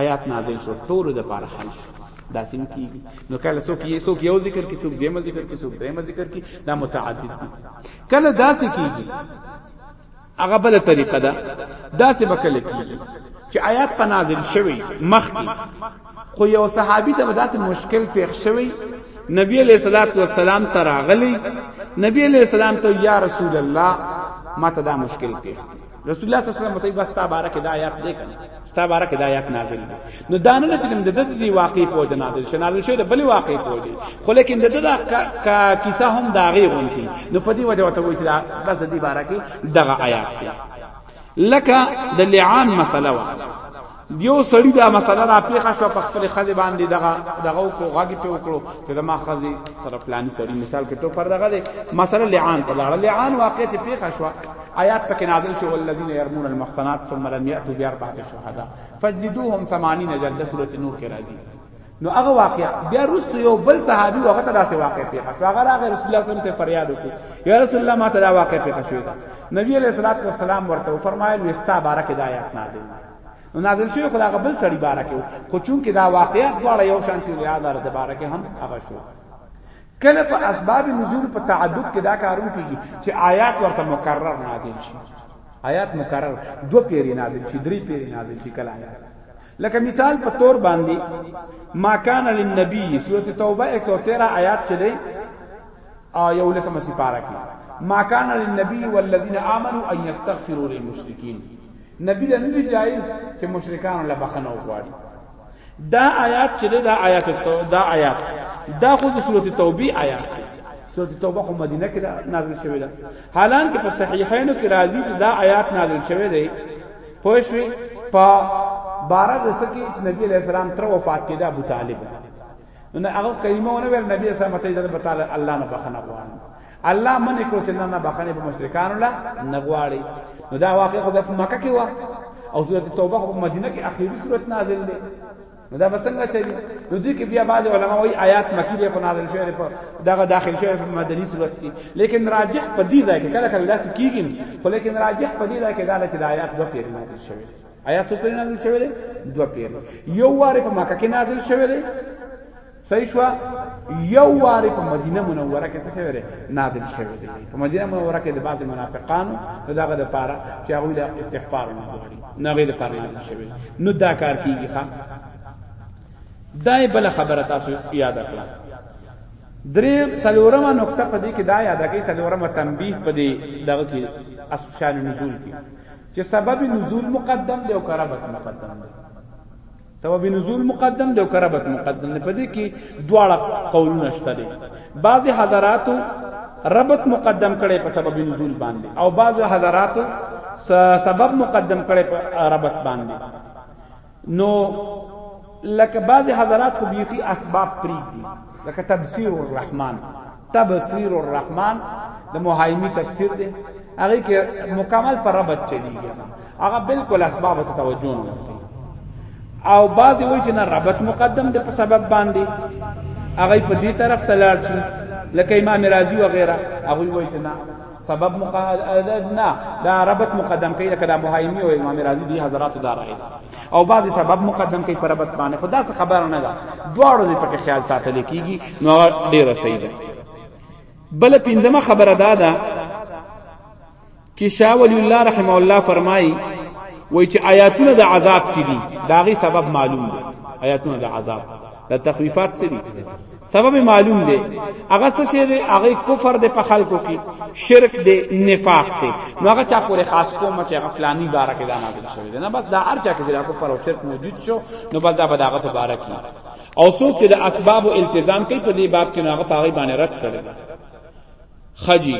آیات نازل شو ټول د پاره حل شو دا سم کیږي نو کله څوک یې څوک یو ذکر کی څوک دیمه ذکر کی څوک دیمه ذکر کی دا متعدد دي کله دا څه کیږي هغه بل طریقه ده دا څه بکله کیږي چې آیات په نازل شوی مخکې خو یو صحابي ته دا څه مشکل پیښ شوی نبی علیہ الصلوۃ والسلام تراغلی نبی علیہ السلام ته یا رسول الله ما ته دا مشکل پیښ رسول الله صلی الله علیه وسلم ته بس تا بارک دا آیات دی کنه ستا بارک دا آیات نازل دی نو دا نه چې د دې دی واقع په جنا نازل شنه نازل شوی د بلی واقع په دی خو لیکن د دا کا کیسه هم دا غي غونتی نو په دې وجه وته وایي چې بس د دې بارک دغه آیات دی لکه د لعان مسله دیو سړی دا مسله را پیښه شو په خپل خځه باندې دغه دغه کو غږی په وکړو چې ما خځه سره پلاني سړی مثال کې تو پر دغه دی مثلا لعان په لړ لعان واقع ته پیښه شو آیات پکې نازل شو الذين يرمون المحصنات ثم لم ياتوا باربعه شهداء فجلدوهم 80 جلده سوره نور کې راځي نو هغه واقعا بیا رستو یو بل صحابي وخت داسې واقع پیښه شو هغه راغی رسول الله صلی الله علیه وسلم ته فریاد وکړ یا رسول الله ما ته دا واقع پیښه شوې ده نبی علیہ الصلوۃ والسلام ورته فرمایل وستا بارک د آیات نازل نو نازل شوی خو هغه بل سړی بارک خو چون کې دا واقعا دواړه یو شان تیو یاد لري د بارک هم هغه شو کله په اسباب نزول په تعدد کې دا کارون کیږي چې آیات ورته مکرر نازل شي آیات مکرر دو پیری نازل شي درې پیری نازل شي کله آیات لکه مثال په تور باندې ما کان للنبی سورۃ توبه 113 آیات چې دی او یو لسمه سپاره کې ما کان للنبی والذین آمنوا ان یستغفروا للمشرکین نبی له نبی جایز چې مشرکان له بخنه وغواړي دا آیات چې دا آیات دا آیات دا خو د سورۃ توبه آیات سورۃ توبه خو مدینه کې نازل شوې ده حالانکه په صحیحینو کې راځي چې دا آیات نازل شوې ده پوه شوې په بارا د سکی چې نبی علیہ السلام تر وفات کېده ابو طالب نو هغه کلمه ونه ویل نبی صلی الله علیه وسلم تعالی الله نه بخنه غواړم الله منې کو چې نه بخنه په مشرکانو لا نه غواړي نو دا واقع خو په مکه کې و او سورۃ توبه په مدینه کې اخیری سورۃ نازل ده نو دا بسنګ چي نو دي کې بیا بعض علما وایي آیات مکی دي خو نازل شوی په دغه داخل شوی په مدني صورت کې لیکن راجح په دې ځای کې کله کله داسې کیږي خو لیکن راجح په دې ځای کې دا چې د آیات دوه پیر نازل شوی آیات څو پیر نازل شوی دوه پیر یو واره په مکه کې نازل شوی صحیح شو یو واري په مدینه منوره کې څه شوی دی نادل شوی دی په مدینه منوره کې د بعض منافقانو نو داغه د پاره چې هغه له استغفار نه غواړي نه غیر پاره نادل شوی نو دا کار کیږي ښا دای بل خبره تاسو یاد کړئ درې څلورمه نقطه په دې کې دا یاد کړئ څلورمه تنبیه په دې دغه کې اسفشان نزول کې چې سبب نزول مقدم دی او کرامت مقدم دی سبب نزول مقدم دی او کربت مقدم دی په دې کې دواړه قولونه شته دي بعض حضراتو ربط مقدم کړي په سبب نزول باندې او بعض حضراتو سبب مقدم کړي په ربط باندې نو لکه بعض حضرات خو بیخي اسباب پریږدي لکه تبصیر الرحمن تبصیر الرحمن د مهایمی تفسیر دی هغه کې مکمل پر ربط چلیږي هغه بالکل اسباب ته توجه نه کوي او بعضی وای چې نه ربط مقدم دی په سبب باندې هغه په دې طرف ته لاړ شي لکه امام رازی و غیره هغه وای چې نه سبب مقدم نه دا ربط مقدم کوي لکه دا مهایمی او امام رازی دی حضرات دا راي او بعضی سبب مقدم کوي پر ربط باندې خدا څه خبر نه ده دواړو دې پکې خیال ساتل کیږي نو هغه ډیره صحیح ده بل پنځمه خبره دا ده چې شاه ولی الله رحمه الله فرمایي وای چې آیاتونه د عذاب کې دي داغي سبب معلوم دي آیاتونه د عذاب دا تخویفات څه دي سبب معلوم دی هغه څه شی دی هغه کفر دی په خلکو کې شرک دی نفاق دی نو هغه چا پورې خاص کوم چې هغه فلانی بارک دا نازل شوی دی نه بس دا هر چا کې دا کفر او شرک موجود شو نو بس دا به داغه په بارک او څوک چې د اسباب او التزام کوي په دې باب کې نو هغه په هغه باندې رد کړي خجی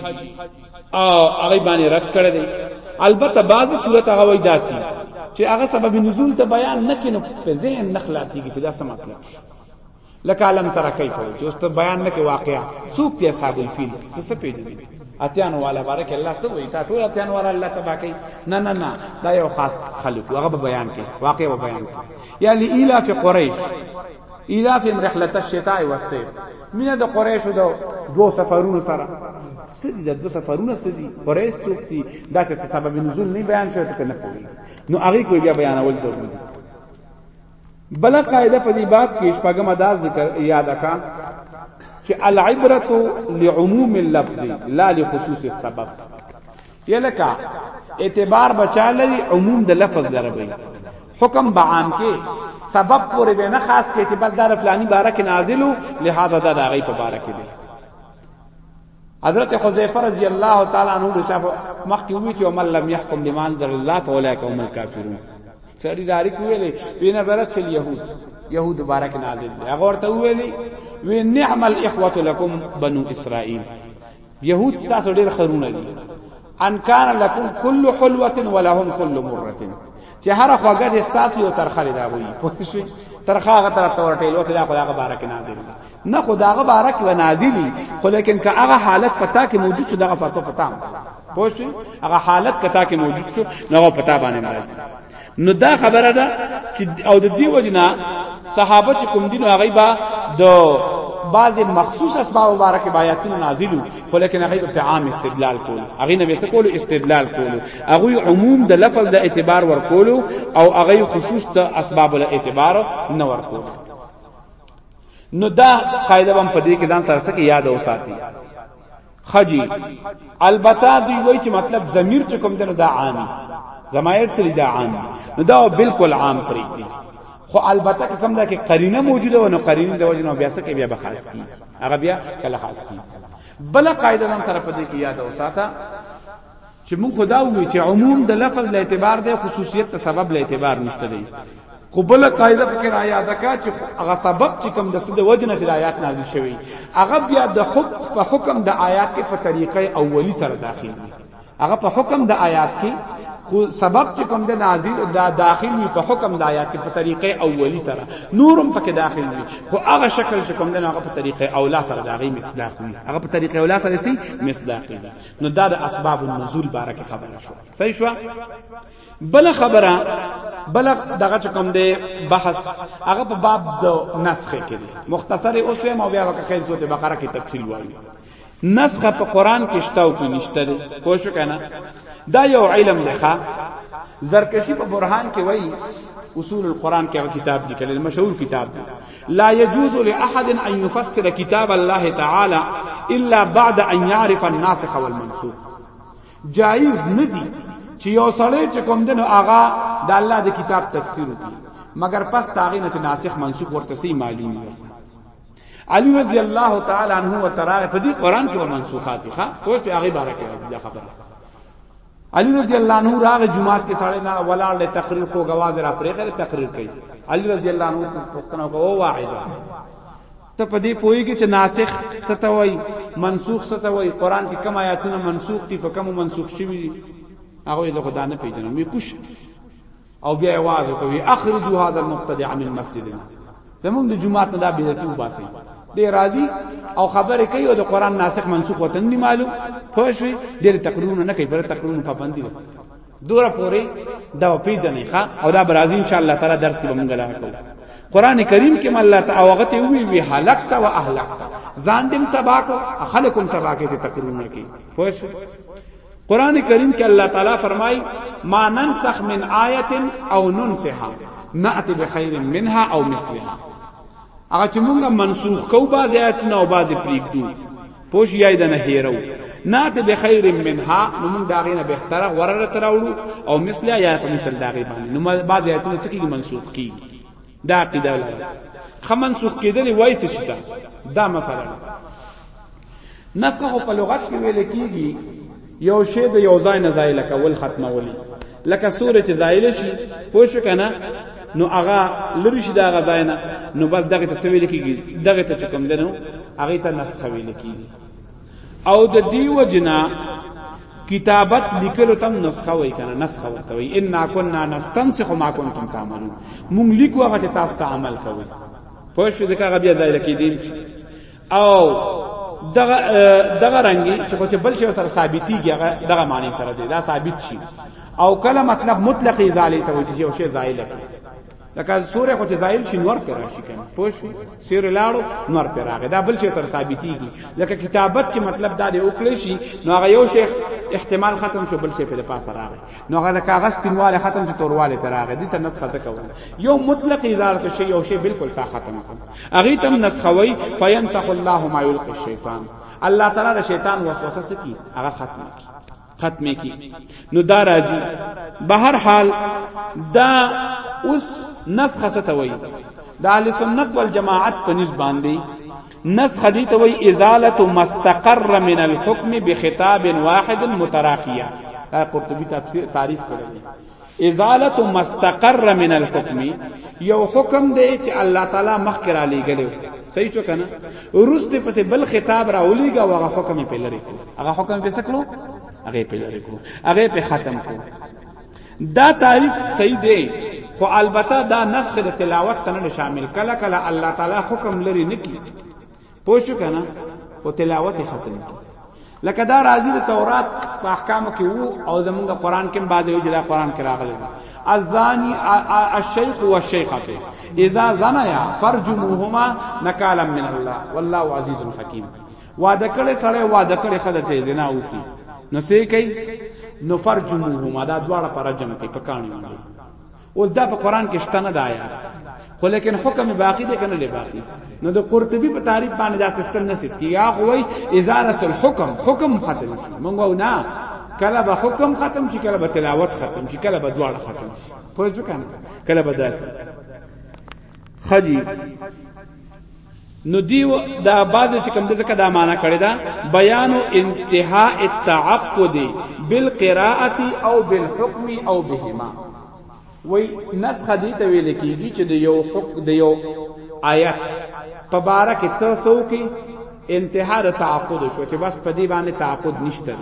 او هغه باندې رد کړی دی البته بعضی صورت هغه وای داسي چې هغه سبب نزول ته بیان نکینو په ذهن نخلاصيږي چې دا څه مطلب لکه علم تر کیف چې اوس ته بیان نکې واقعا سوق ته اصحاب الفیل څه پیژني اتیان والا بارک الله سو وی تا ټول اتیان والا الله تبا کوي نه نه نه دا یو خاص خلق هغه بیان کوي واقع بیان کوي یا لیلا فی قریش ایلافهم رحلت الشتاء والصيف مینه د قریشو د دوه سفرونو سره سدي د دوه سفرونو سدي قریش څوک دي دا څه سبب نزول نه بیان شوی ته نه پوي نو هغه کوی بیا بیانول ضروري دي بل قاعده په دې باب کې شپږم ادا ذکر یاد کا چې العبرة لعموم اللفظ لا لخصوص السبب یلکا اعتبار بچا لري عموم د لفظ لربي حکم به عام کې سبب پورې به نه خاص کې چې بس دار فلانی بارک نازلو لہذا دا دغه په بارک دی حضرت حذیفه رضی الله تعالی عنہ د شاف مخ کې وی چې ومن لم يحكم بما انزل الله فاولئک هم الكافرون سړي داري کوي وی نظرت فی اليهود يهود بارک نازل هغه ورته ویلي وی نعم الاخوه لكم بنو اسرائيل يهود ستاسو ډېر خرونه دي ان کان لکم کل حلوه ولهم کل مره چې هر خوګه د ستاسو یو ترخه لري دا وي پوه شئ ترخه هغه طرف ته ورټېل وته دا په هغه باره کې نازل دي نه خداغه بارک و نازلی خو لیکن که هغه حالت پتا کې موجود شو دغه پتا پتا پوه شو هغه حالت پتا کې موجود شو نو پتا باندې راځي نو دا خبره ده چې او د دې وجنا صحابه چې کوم دین هغه با د بعض مخصوص اسباب مبارک آیاتونه نازلو خو لیکن هغه په عام استدلال کول هغه نه وسه کول استدلال کول هغه عموم د لفظ د اعتبار ور کول او هغه خصوص د اسباب له اعتبار نه ور کول نو دا قاعده هم په دې کې ځان سره سکه یاد او ساتي خجی البته دوی وایي چې مطلب ضمیر چې کوم دنه دا عام ضمائر سری دا عام نو دا بالکل عام پرې دی خو البته کوم دا کې قرینه موجوده و نو قرینه د وجه نو بیا څه کې بیا بخاص کی هغه بیا کله خاص کی بل قاعده نن سره پدې کې یاد اوساته چې موږ خدا وی چې عموم د لفظ له اعتبار دی خصوصیت ته سبب له اعتبار نشته دی خو بل قاعده فکر را یاد کا چې هغه سبب چې کوم د سده وجنه د آیات نازل شوی هغه بیا د حکم په حکم د آیات کې په طریقې اولی سره داخل دی هغه په حکم د آیات کې خو سبب چې کوم د نازل دا داخل وي په حکم د آیات په طریقې اولی سره نورم پکې داخل وي خو هغه شکل چې کوم د هغه په طریقې اولا سره داغي مصداق وي هغه په طریقې اولا سره سي مصداق وي نو دا د اسباب النزول باره کې خبره شو صحیح شو بل خبره بل دغه کوم دی بحث هغه په باب د نسخه کې دی مختصر اوس ما بیا وکړې سورته بقره کې تفصیل وایي نسخه په قران کې شته او کې نشته دی پوه شو کنه دا یو علم دی ښا زرکشی په برهان کې وایي اصول القرآن کې کتاب لیکل مشهور کتاب دی لا يجوز لاحد ان يفسر كتاب الله تعالى الا بعد ان يعرف الناسخ والمنسوخ جائز ندی چې یو سړی چې کوم دنو آغا د الله د کتاب تفسیر وکړي مگر پس تاغی نه ناسخ منسوخ ورته سي معلوم وي علی رضی الله تعالی عنہ و ترغه په دې قران کې منسوخات ښه او چې هغه بارکه دا خبره علی رضی الله عنه راغ جمعات کې ساړې نه ولاړ له تقریر کو غواز را پرې خره تقریر کوي علی رضی الله عنه پښتنه کو واعظ ته په دې پوي کې چې ناسخ ستوي منسوخ ستوي قران کې کم آیاتونه منسوخ دي په کم منسوخ شوی دي هغه له خدا نه پیژنم می کوش او بیا आवाज کوي اخرجوا هذا المبتدع من مسجدنا زمون د جمعه ته دا بدعتي وباسي دی راضي او خبره کوي او د قران ناسخ منسوخ وطن نه معلوم خو شوي ډېر تقریرونه نه کوي بل تقریرونه پابندي وي دوره پوری دا پیجنې ښا او دا برازي ان شاء الله تعالی درس کې بمنګ لا کوو قران کریم کې الله تعالی وغته وی وی هلاکت او اهلکت ځان دم تباکو خلکم تباکه دې تقریرونه کوي پوه قران کریم کې الله تعالی فرمای ما ننسخ من آیت او ننسها نأت بخیر منها او مثلها هغه چې مونږه منسوخ کو با زیات نه او با دې پریږدو پوش یای دنه هیرو نأت بخیر منها نو مونږ داغه نه بهتره ورره تراوړو او مثلها یا په مثل داغه باندې نو بعد آیتونه سکیږي منسوخ کیږي دا عقیده ولرم خه منسوخ کېدل وایي څه شته دا مثلا نسخه په لغت کې ویل کېږي یو شی د یو ځای نه ځای لکه ول ختمولی لکه سورې چې زایل شي پوه شو کنه نو هغه لری شي دا غځای نه نو بس دغه ته سویل کېږي دغه ته کوم دنو هغه ته نسخه ویل کېږي او د دیو جنا کتابت لیکلو تم نسخه وای کنه نسخه ورته وای ان كنا نستنسخ ما كنتم تعملون مونږ لیکو هغه چې تاسو ته عمل کوي پوه شو ځکه هغه بیا ځای کې دین او دغه دغه رنگي چې خو چې بل شي سره ثابتيږي هغه دغه معنی سره دی دا ثابت شي او کله مطلب مطلق ازاله ته وجه شي او شی زایل کړي لکه سورې خو چې ظاهر شي نور پر راشي کنه پوه شو سیر لاړو نور پر راغی دا بل شي سره ثابتيږي لکه کتابت چې مطلب دا دی او کړی شي نو هغه یو شیخ احتمال ختم شو بل شي په پاسه راغی نو هغه کاغذ پینواله ختم شو تورواله پر راغی دي ته نسخه ته کوله یو مطلق ازاله شي یو شی بالکل تا ختم کړ هغه تم نسخوي فینسخ الله ما یلقي الشیطان الله تعالی د شیطان وسوسه سکی هغه ختم کی ختمه کی نو دا راځي به هر حال دا اوس نسخه ستوي د اهل سنت والجماعت په نسبت باندې نسخه دي ته وي ازاله مستقر من الحكم بخطاب واحد متراخيه دا قرطبي تفسیر تعریف کړی ازاله مستقر من الحكم یو حکم دی چې الله تعالی مخکې را لېګلو صحیح شو کنه ورست پس بل خطاب را ولېګا هغه حکم په لری کو هغه حکم په سکلو هغه په لری کو هغه په ختم کو دا تعریف صحیح دی خو البته دا نسخ د تلاوت سره شامل کله کله الله تعالی حکم لري نکی پوه شو کنه او تلاوت ختم لکه دا راځي د تورات په احکامو کې وو او زمونږ قران کې بعد یو چې دا قران کې راغلی الزانی الشیخ والشیخه اذا زنیا فرجموهما نکالا من الله والله عزیز حکیم وعده کړي سره وعده کړي خدای چې زنا وکي نو سې کوي نو فرجموهما دا دواړه پر جمع کې پکانو اوس دا په قران کې شته نه دا آیات خو لیکن حکم باقی دی کنه لی باقی نو د قرطبی په تعریف باندې دا سیستم نه سیتی یا خو وای ازاله الحکم حکم ختم شي مونږ و نه کله به حکم ختم شي کله به تلاوت ختم شي کله به دواړه ختم شي پوه شو کنه کله به داس خجی نو دیو دا باز چې کوم ځکه دا معنا کړی دا بیان انتها التعقد بالقراءه او بالحكم او بهما وی نسخه دی ته ویل کیږي چې د یو حق د یو آیات په بار کې تاسو کې انتها د تعقد شو چې بس په دې باندې تعقد نشته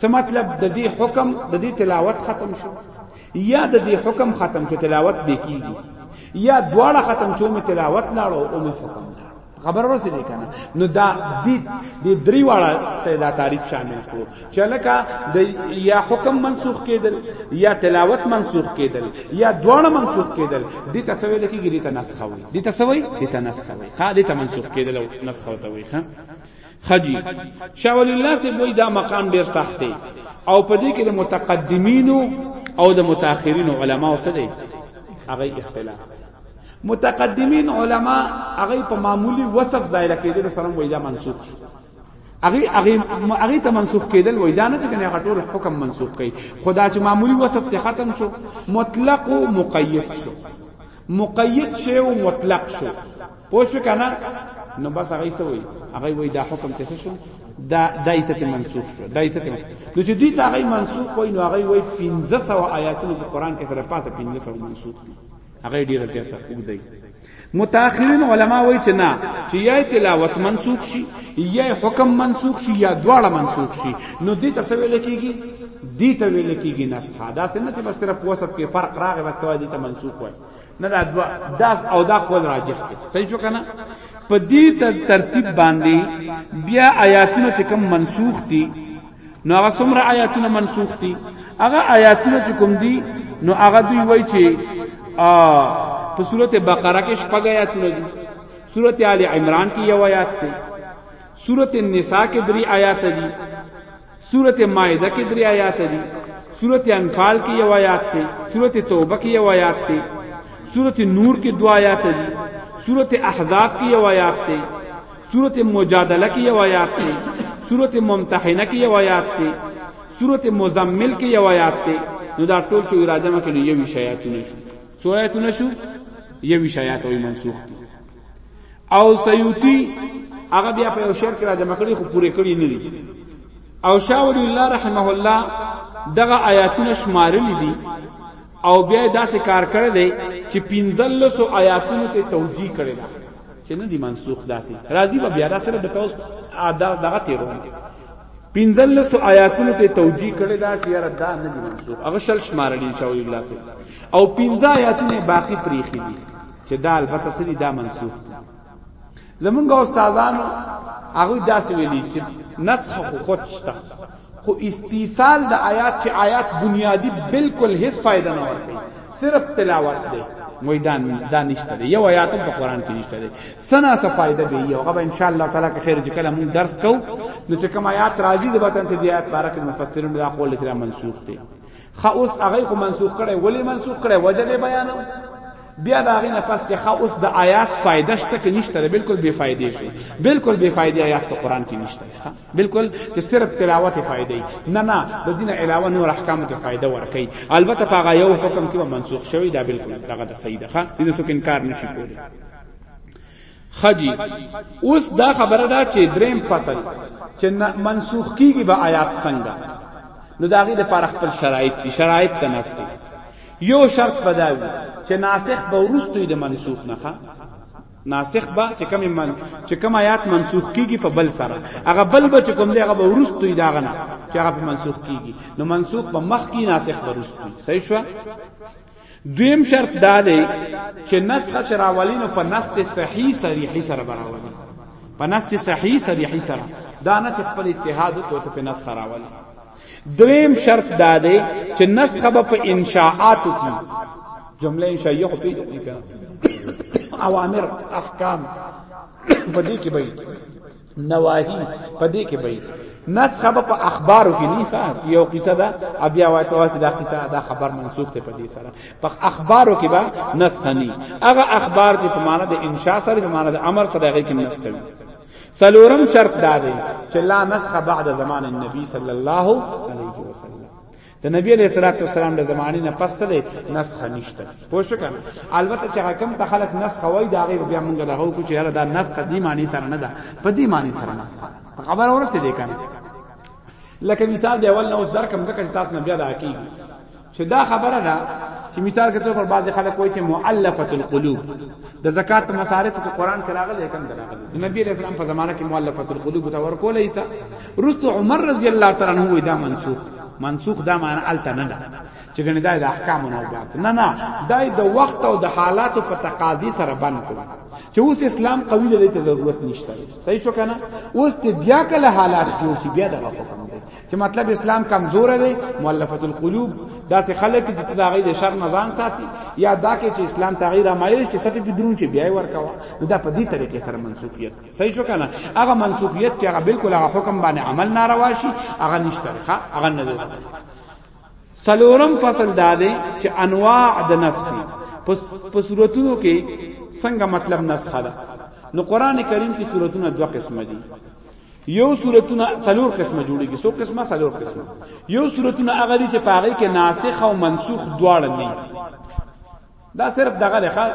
څه مطلب د دې حکم د دې تلاوت ختم شو یا د دې حکم ختم شو تلاوت دې کیږي یا دواړه ختم شو می تلاوت لاړو او می حکم خبر ورسې دی کنه نو دا دې دې درې واړه ته دا تعریف شامل کو چې لکه د یا حکم منسوخ کېدل یا تلاوت منسوخ کېدل یا دواړه منسوخ کېدل دې تسوی لکه ګری ته نسخه وي دې تسوی دې ته نسخه وي خا دې ته منسوخ کېدل او نسخه وي ښه خجی شاه ولی الله سے وای دا مقام ډیر سخت دی او په دې کې د متقدمینو او د متأخرینو علماو سره دی هغه اختلاف متقدمین علما هغه په معمولی وصف ظاهر کېدل سره وای دا منسوخ شو هغه هغه هغه ته منسوخ کېدل وای دا نه چې کنه غټول حکم منسوخ کړي خدا چې معمولی وصف ته ختم شو مطلق او مقید شو مقید شی او مطلق شو پوه شو کنه نو بس هغه څه وای هغه وای دا حکم څه شو دا دایسته منسوخ شو دایسته نو چې دوی ته هغه منسوخ وای نو هغه وای 1500 آیاتونه په قران کې سره پاسه 1500 منسوخ دي هغه ډیره زیاته وګدای متأخرین علما وای چې نه چې یا تلاوت منسوخ شي یا حکم منسوخ شي یا دواړه منسوخ شي نو دې ته څه ویل کیږي دي ته ویل کیږي نسخه دا څنګه چې بس صرف وصف کې فرق راغی بس ته دي ته منسوخ وای نه دا دوا داس او دا قول راجح دی صحیح شو کنه په دې ترتیب باندې بیا آیاتونه چې کوم منسوخ دي نو هغه څومره آیاتونه منسوخ دي هغه آیاتونه چې کوم دي نو هغه دوی وای چې په سورته بقره کې شپږ آیاتونه دي سورته آل عمران کې یو آیات دی سورته النساء کې درې آیات دي سورت مائده کې درې آیات دي سورت انفال کې یو آیات دی سورت توبه کې یو آیات دی سورت نور کې دو آیات دي سورت احزاب کې یو آیات دی سورت مجادله کې یو آیات دی سورت ممتحنه کې یو آیات دی سورت مزمل کې یو آیات دی نو دا ټول چې راځم کې یو شایعتونه شو سورایتونه شو یو شایعت وي منسوخ دي او سیوطی هغه بیا په یو شعر کې راځم کړي خو پوره کړی نه دي او شاه ولی الله رحمه الله دغه آیاتونه شمارلې دي او بیا داسې کار کړی دی چې 1500 آیاتونو ته توجیه کړی دی چې نه دي منسوخ داسې راځي به بیا راځي د توس دغه تیرو 1500 آیاتونو ته توجیه کړی دا چې یاره دا نه دي منسوخ هغه شل شمارلې شاول الله او 15 آیاتونه باقی پریخي دي چې دا البته سړي دا منسوخ دي زمونږ استادانو هغه داسې ویلي چې نسخ خو خود شته خو استیصال د آیات چې آیات بنیادی بالکل هیڅ فائدہ نه ورکړي صرف تلاوت دی میدان دا نشته دی یو آیات په قران کې نشته دی سنا څه فائدہ به یو هغه ان شاء الله تعالی که خیر چې کله مونږ درس کو نو چې کوم آیات راځي د وطن ته دی آیات بارک مفسرین دا قول چې منسوخ دی خا اوس هغه خو منسوخ کړي ولی منسوخ کړي وجه به بیانو بیا دا غینه پس چې خا اوس د آیات فائدہ شته کې نشته بالکل بے فائدې شي بالکل بے فائدې آیات په قران کې نشته بالکل چې صرف تلاوت فائدې نه نه د دین علاوه نور احکام ته فائدہ ورکي البته په یو حکم کې منسوخ شوی دا بالکل دغه صحیح ده دې څوک انکار نشي کولی خجی اوس دا خبره ده چې دریم فصل چې منسوخ کیږي به آیات څنګه نو دا غي د پر خپل شرایط دي شرایط تناسب یو شرط بداوی چې ناسخ به ورستوي د منسوخ نه ناسخ با چې کوم من چې کوم آیات منسوخ کیږي په بل سره هغه بل به چې کوم دی هغه ورستوي دا غنه چې هغه منسوخ کیږي نو منسوخ په مخ کې ناسخ ورستوي صحیح شو دویم شرط دا دی چې نسخه چې راولي نو په نص صحیح صریحي سره براولي په نص صحیح صریحي سره دا نه چې خپل اجتهاد او ته په نسخه راولي دریم شرط دا دی چې نسخه به په انشاءات کې جمله انشائیه خو پیژنې کړه اوامر احکام په دې کې به نواهی په دې کې به نسخه په اخبارو کې نه ښه یو قصه ده بیا وایي ته چې دا قصه دا خبر منسوخ ته په دې سره په اخبارو کې به نسخه نه هغه اخبار چې په معنا د انشاء سره په معنا د امر سره هغه کې نسخه وي سلورم شرط دا دی چې لا نسخه بعد زمان النبي صلی الله علیه وسلم د نبی علیہ الصلوۃ والسلام د زمانه نه پس له نسخه نشته پوه شو کنه البته چې حکم ته خلق نسخه وای دا غي بیا مونږ له هو کو چې یاره دا نسخه دی معنی سره نه ده په دې معنی سره نسخه خبر اورته دی کنه لکه مثال دی اول نو در کوم ځکه تاسو نه بیا دا کی چې دا خبره ده چې مثال کې تور بعض خلک وایي چې مؤلفه القلوب د زکات مصارف په قران کې راغلي کوم دراغلي نبی علیہ السلام په زمانه کې مؤلفه القلوب ته ورکول ایسا رستو عمر رضی الله تعالی عنہ وی دا منسوخ منسوخ دا معنی الته نه ده چې ګنې دا د احکام نه وباس نه نه دا د وخت او د حالاتو په تقاضي سره بند کړو چې اوس اسلام قوی دی ته ضرورت نشته صحیح شو کنه اوس ته بیا کله حالات جوړ شي بیا دغه حکم دی چې مطلب اسلام کمزور دی مؤلفه القلوب دا څه خلک چې دا غي د شر نه ځان ساتي یا دا کې چې اسلام تغییر مایل چې ستې درون چې بیا ورکوا دا په دې طریقې سره منسوخیت صحیح شو کنه هغه منسوخیت چې هغه بالکل هغه حکم باندې عمل ناروا شي هغه نشته ښه هغه نه دی سلورم فصل دا دی چې انواع د نسخ په صورتونو کې څنګه مطلب نسخ ده نو قران کریم کې صورتونه دوه قسمه دي یو صورتونه سلور قسمه جوړیږي سو قسمه سلور قسمه یو صورتونه هغه دي چې پاره کې ناسخ او منسوخ دواړه دي دا صرف دغه لخوا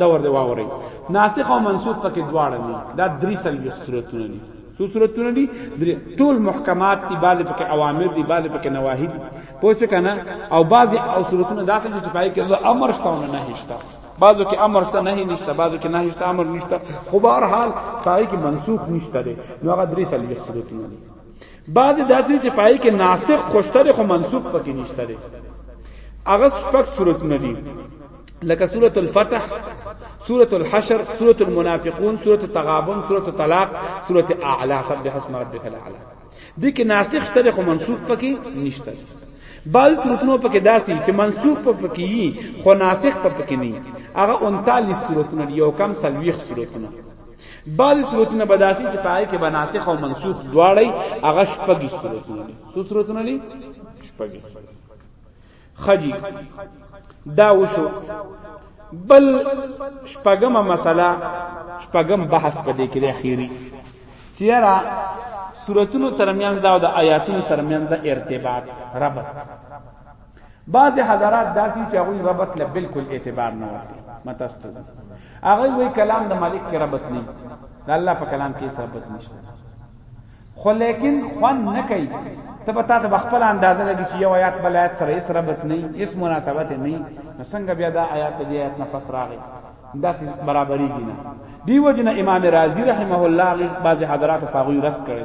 دور دی واوري ناسخ او منسوخ پکې دواړه دي دا درې سلوي صورتونه دي څو صورتونه دي ټول محکمات دي بعض پکې اوامر دي بعض پکې نواهی دي پوه شو کنه او بعض او صورتونه داسې چې پای کې الله امر شته او نه هیڅتا بعضو کې امر شته نه نشته بعضو کې نهی شته امر نشته خو به هر حال پای کې منسوخ نشته نو هغه درې سلوي صورتونه دي بعد داسې چې پای کې ناسخ خوشته ده خو منسوخ پکې نشته ده هغه شپږ صورتونه دي لکه سورۃ الفتح سورۃ الحشر سورۃ المنافقون سورۃ التغابن سورۃ الطلاق سورۃ اعلى سبح اسم ربک الاعلى دي کې ناسخ ته خو منسوخ پکې نشته بعض صورتونو پکې داسي چې منسوخ په پکې وي خو ناسخ په پکې نه هغه 39 صورتونه یو کم سلويخ صورتونه بعضی صورتونه بداسي چې پای کې بناسخ او منسوخ دواړی هغه شپږی صورتونه دي څو صورتونه دي شپږی خجی دا وشو بل شپږم مسله شپږم بحث پدې کې اخیری چې یارا صورتونو ترمنځ دا او د آیاتونو ترمنځ د ارتباط ربط بعض حضرات داسي چې هغه ربط له بالکل اعتبار نه ورته متاستو هغه وی کلام د مالک کې ربط نه د الله په کلام کې ربط نشته خو لیکن خوان نه کوي ته به تاسو بخپل اندازه لګی چې یو آیات بل آیات سره هیڅ ربط نه هیڅ مناسبت نه نو څنګه بیا دا آیات دی آیات نه پس راغی دا برابرۍ نه دیو جن امام رازی رحمه الله بعض حضرات په غیرت کړی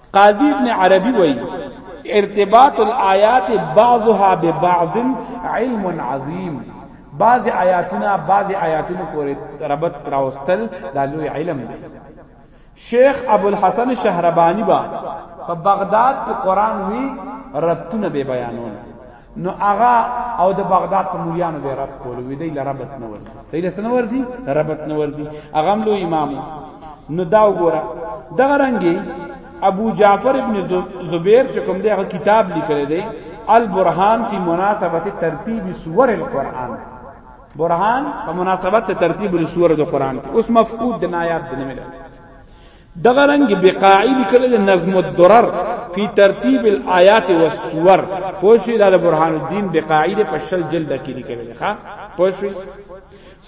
قاضی ابن عربی وی ارتباط الآیات بعضها ببعض علم عظیم بعض آیاتنا بعض آیاتونو پورې ربط راوستل دا لوی علم دی شیخ ابو الحسن شهربانی با په بغداد کې قران وی رتونه به بیانونه نو هغه او د بغداد په مولیانو به رب کول وی دی لربت نه ورځي دی له سن ورځي ربت نه ورځي هغه لو امام نو دا وګوره دغه رنګي ابو جعفر ابن زبیر چې کوم دغه کتاب لیکل دی البرهان فی مناسبت ترتیب سور القرآن برهان په مناسبت ترتیب سور د قرآن اوس مفقود د نایاب د نه ملي دغه رنګ بقاعی لیکل د نظم الدرر فی ترتیب الآیات والسور پوشی د برهان الدین بقاعی په شل جلد کې لیکل دی ښا پوشی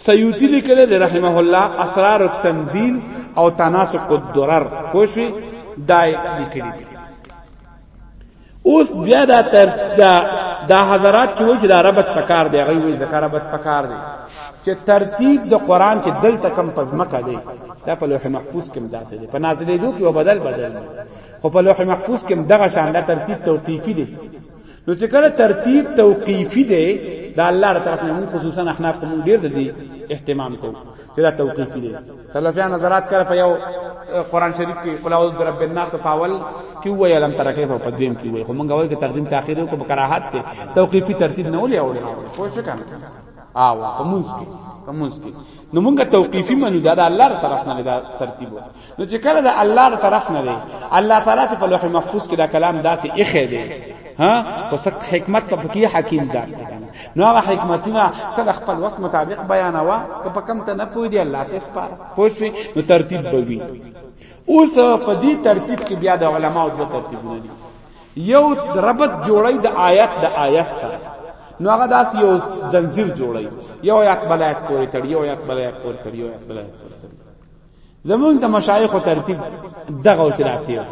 سیوطی لیکل دی رحمه الله اسرار التنزیل او تناسق الدرر پوشی دای لیکل دی اوس بیا دا تر دا دا حضرات چې وایي چې دا ربط پکار دی هغه وایي ذکر ربط پکار دی چې ترتیب د قران چې دلته کم پزمکه دی دا په لوح محفوظ کې مداسه دی په نازلې دوه کې بدل بدل دی خو په لوح محفوظ کې دغه شان دا ترتیب توقیفي دی نو چې کله ترتیب توقیفي دی دا الله تعالی طرف نه خصوصا احناف کوم ډیر دی اهتمام کوو چې دا توقیف دي سلفیان حضرات کړه په یو قران شریف کې قل اعوذ برب الناس پاول کې وای لم ترکه په پدیم کې وای خو مونږ وای کې تقدیم تاخير کو بکراهت ته توقیفي ترتیب نه ولې اوري خو څه کنه او کومونس کې کومونس کې نو مونږه توقیفي منو دا د الله تر طرف نه دا ترتیب نو چې کله د الله تر طرف نه دی الله تعالی چې په لوح محفوظ کې دا کلام داسې اخی دی ها او څه حکمت په کې حکیم ذات دی نو هغه حکمتونه ته خپل وخت مطابق بیانوا که په کم ته نه پوي دی الله ته سپار پوښي نو ترتیب بوي اوس په دې ترتیب کې بیا د علماو دوه ترتیبونه دي یو ربط جوړی د آیات د آیات سره نو هغه داس یو زنجیر جوړی یو آیات بل آیات پورې تړي یو آیات بل آیات پورې تړي یو آیات بل آیات پورې زمونږ د مشایخ ترتیب دغه چې راته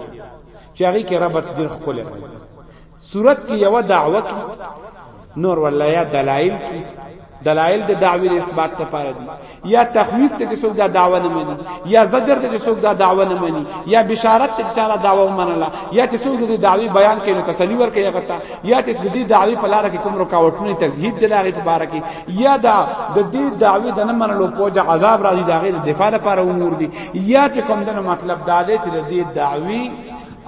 چې هغه کې ربط ډیر خپل راځي صورت کې یو دعوه کې نور ولایا دلایل کې دلایل د دعوی د اثبات لپاره دي یا تخویف ته څوک دا دعوه نه مني یا زجر ته څوک دا دعوه نه مني یا بشارت ته چا دعوه ومنله یا څوک د دعوی بیان کوي نو تسلی ورکوي هغه یا چې د دې دعوی په لار کې کوم رکاوټونه تزهید دی لاغې په بار کې یا دا د دې دعوی د نه منلو په وجه عذاب راځي دا غیر دفاع لپاره امور دي یا چې کوم دنه مطلب دا دی چې د دې دعوی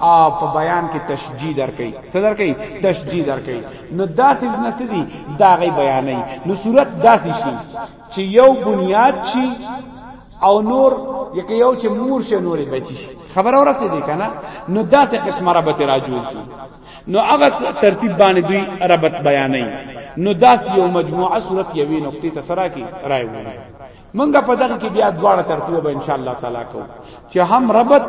او په بیان کې تشجیع درکې څه درکې تشجیع درکې نو داسې نسې دي دا غي بیانې نو صورت داسې شي چې یو بنیاد شي او نور یک یو چې مور شه نورې بچی خبر اورسې دي کنه نو داسې قسمه را به تراجو کی نو هغه ترتیب باندې دوی ربط بیانې نو داس یو مجموعه صورت یوې نقطې ته سره کی راي وونه منګه په دغه کې بیا دواړه ترتیب به ان شاء الله تعالی کو چې هم ربط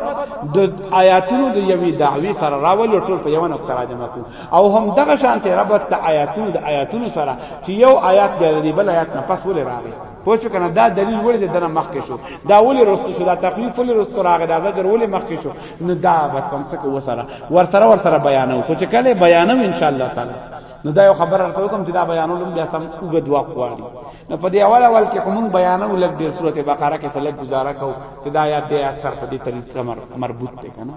د آیاتونو د یوې دعوی سره راول ټول په یو نقطه راجمع کو او هم دغه شان ته ربط د آیاتونو د آیاتونو سره چې یو آیات دی بل آیات نه پس ولې راغی پوه شو کنه دا دلیل ولې د دنه مخ کې شو دا ولې رستو شو دا تخفیف ولې رستو راغی دا زجر ولې مخ کې شو نو دا به کوم څه کو وسره ورسره ورسره بیانو خو چې کله بیانو ان شاء الله تعالی نو دا یو خبر راته کوم چې دا بیانول بیا سم وګد واقواړي نو په دې اول اول کې کوم بیانو لږ ډیر سورته بقره کې سلک گزاره کو چې دا یاد دې اکثر په دې طریقه مربوط دی کنه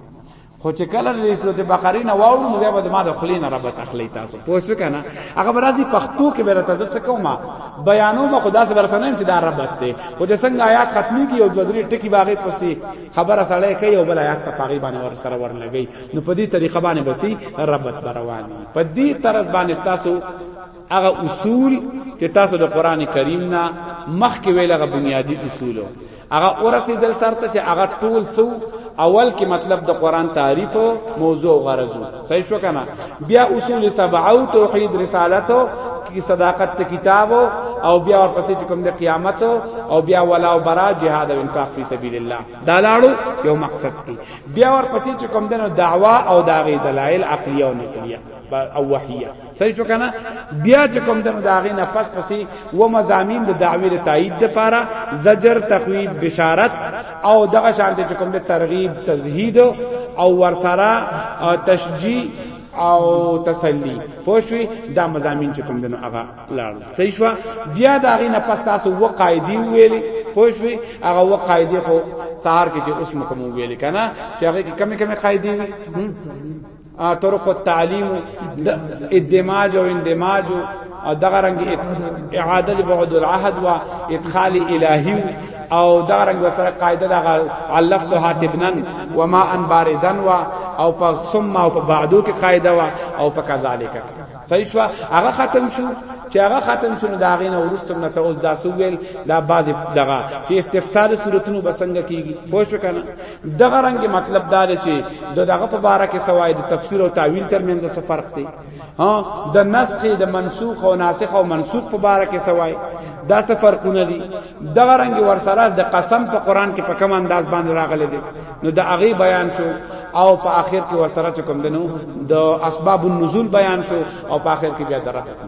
خو چې کله د سورته بقره نه واورو نو بیا به ما د خلی نه رب تخلی تاسو پوه شو کنه هغه برازي پښتو کې به راته درس کوم بیانو ما خدا سره برته نه چې دا رب ته خو د څنګه آیات ختمي کې او د درې ټکی باغې پسې خبره سړی کوي او بل آیات په پاغي باندې ور سره ور لګي نو په دې طریقه باندې بسي رب برواني په دې طرز باندې تاسو هغه اصول چې تاسو د قران کریم نه مخکې ویلغه بنیادی اصولو هغه ورسېدل سرته چې هغه ټول سو اول کې مطلب د قران تعریف او موضوع غرض صحیح شو کنه بیا اصول سبع او توحید رسالت کی صداقت ته کتاب او بیا ورپسې چې کوم د قیامت او بیا ولا او برا جهاد او انفاق فی سبیل الله دا لاړو یو مقصد کی بیا ورپسې چې کوم د دعوا او داغه دلایل عقلیه او نقلیه او وحیه صحیح شو کنه بیا چې کوم دنو داغې نه پس پسې و مزامین د دعوی د تایید د پاره زجر تخویب بشارت او دغه شان چې کوم د ترغیب تزهید او ورسره تشجیع او تسلی پوښوي دا مزامین چې کوم دنو هغه لاړ صحیح شو بیا دا غي نه پس تاسو و قاعده ویلې پوښوي هغه و قاعده خو سار کې چې اوس مکمو ویلې کنه چې هغه کې کمی کمی قاعده وي طرق التعلیم د ادماج او اندماج او دغه رنګ اعاده بعد العهد و ادخال الهی او دغه رنګ سره قاعده دغه علفت حاتبنن وما ان باردن و او په ثم او په بعدو کې قاعده و او په کذالک صحیح شو هغه ختم شو چې هغه ختم شو نو دا غینه ورستم نه ته اوس دا سوګل دا باز دغه چې استفتار صورتونو بسنګ کیږي خوش وکنه دغه رنګ مطلب دا دی چې د دغه په باره کې سوای د تفسیر او تعویل ترمنځ څه فرق دی ها د نسخ د منسوخ او ناسخ او منسوخ په باره کې سوای دا څه فرقونه دي دغه رنګ ورسره د قسم په قران کې په کوم انداز باندې راغلي دي نو د هغه بیان شو او په آخر کې ورسره کوم دنو د اسباب النزول بیان شو او په آخر کې بیا درته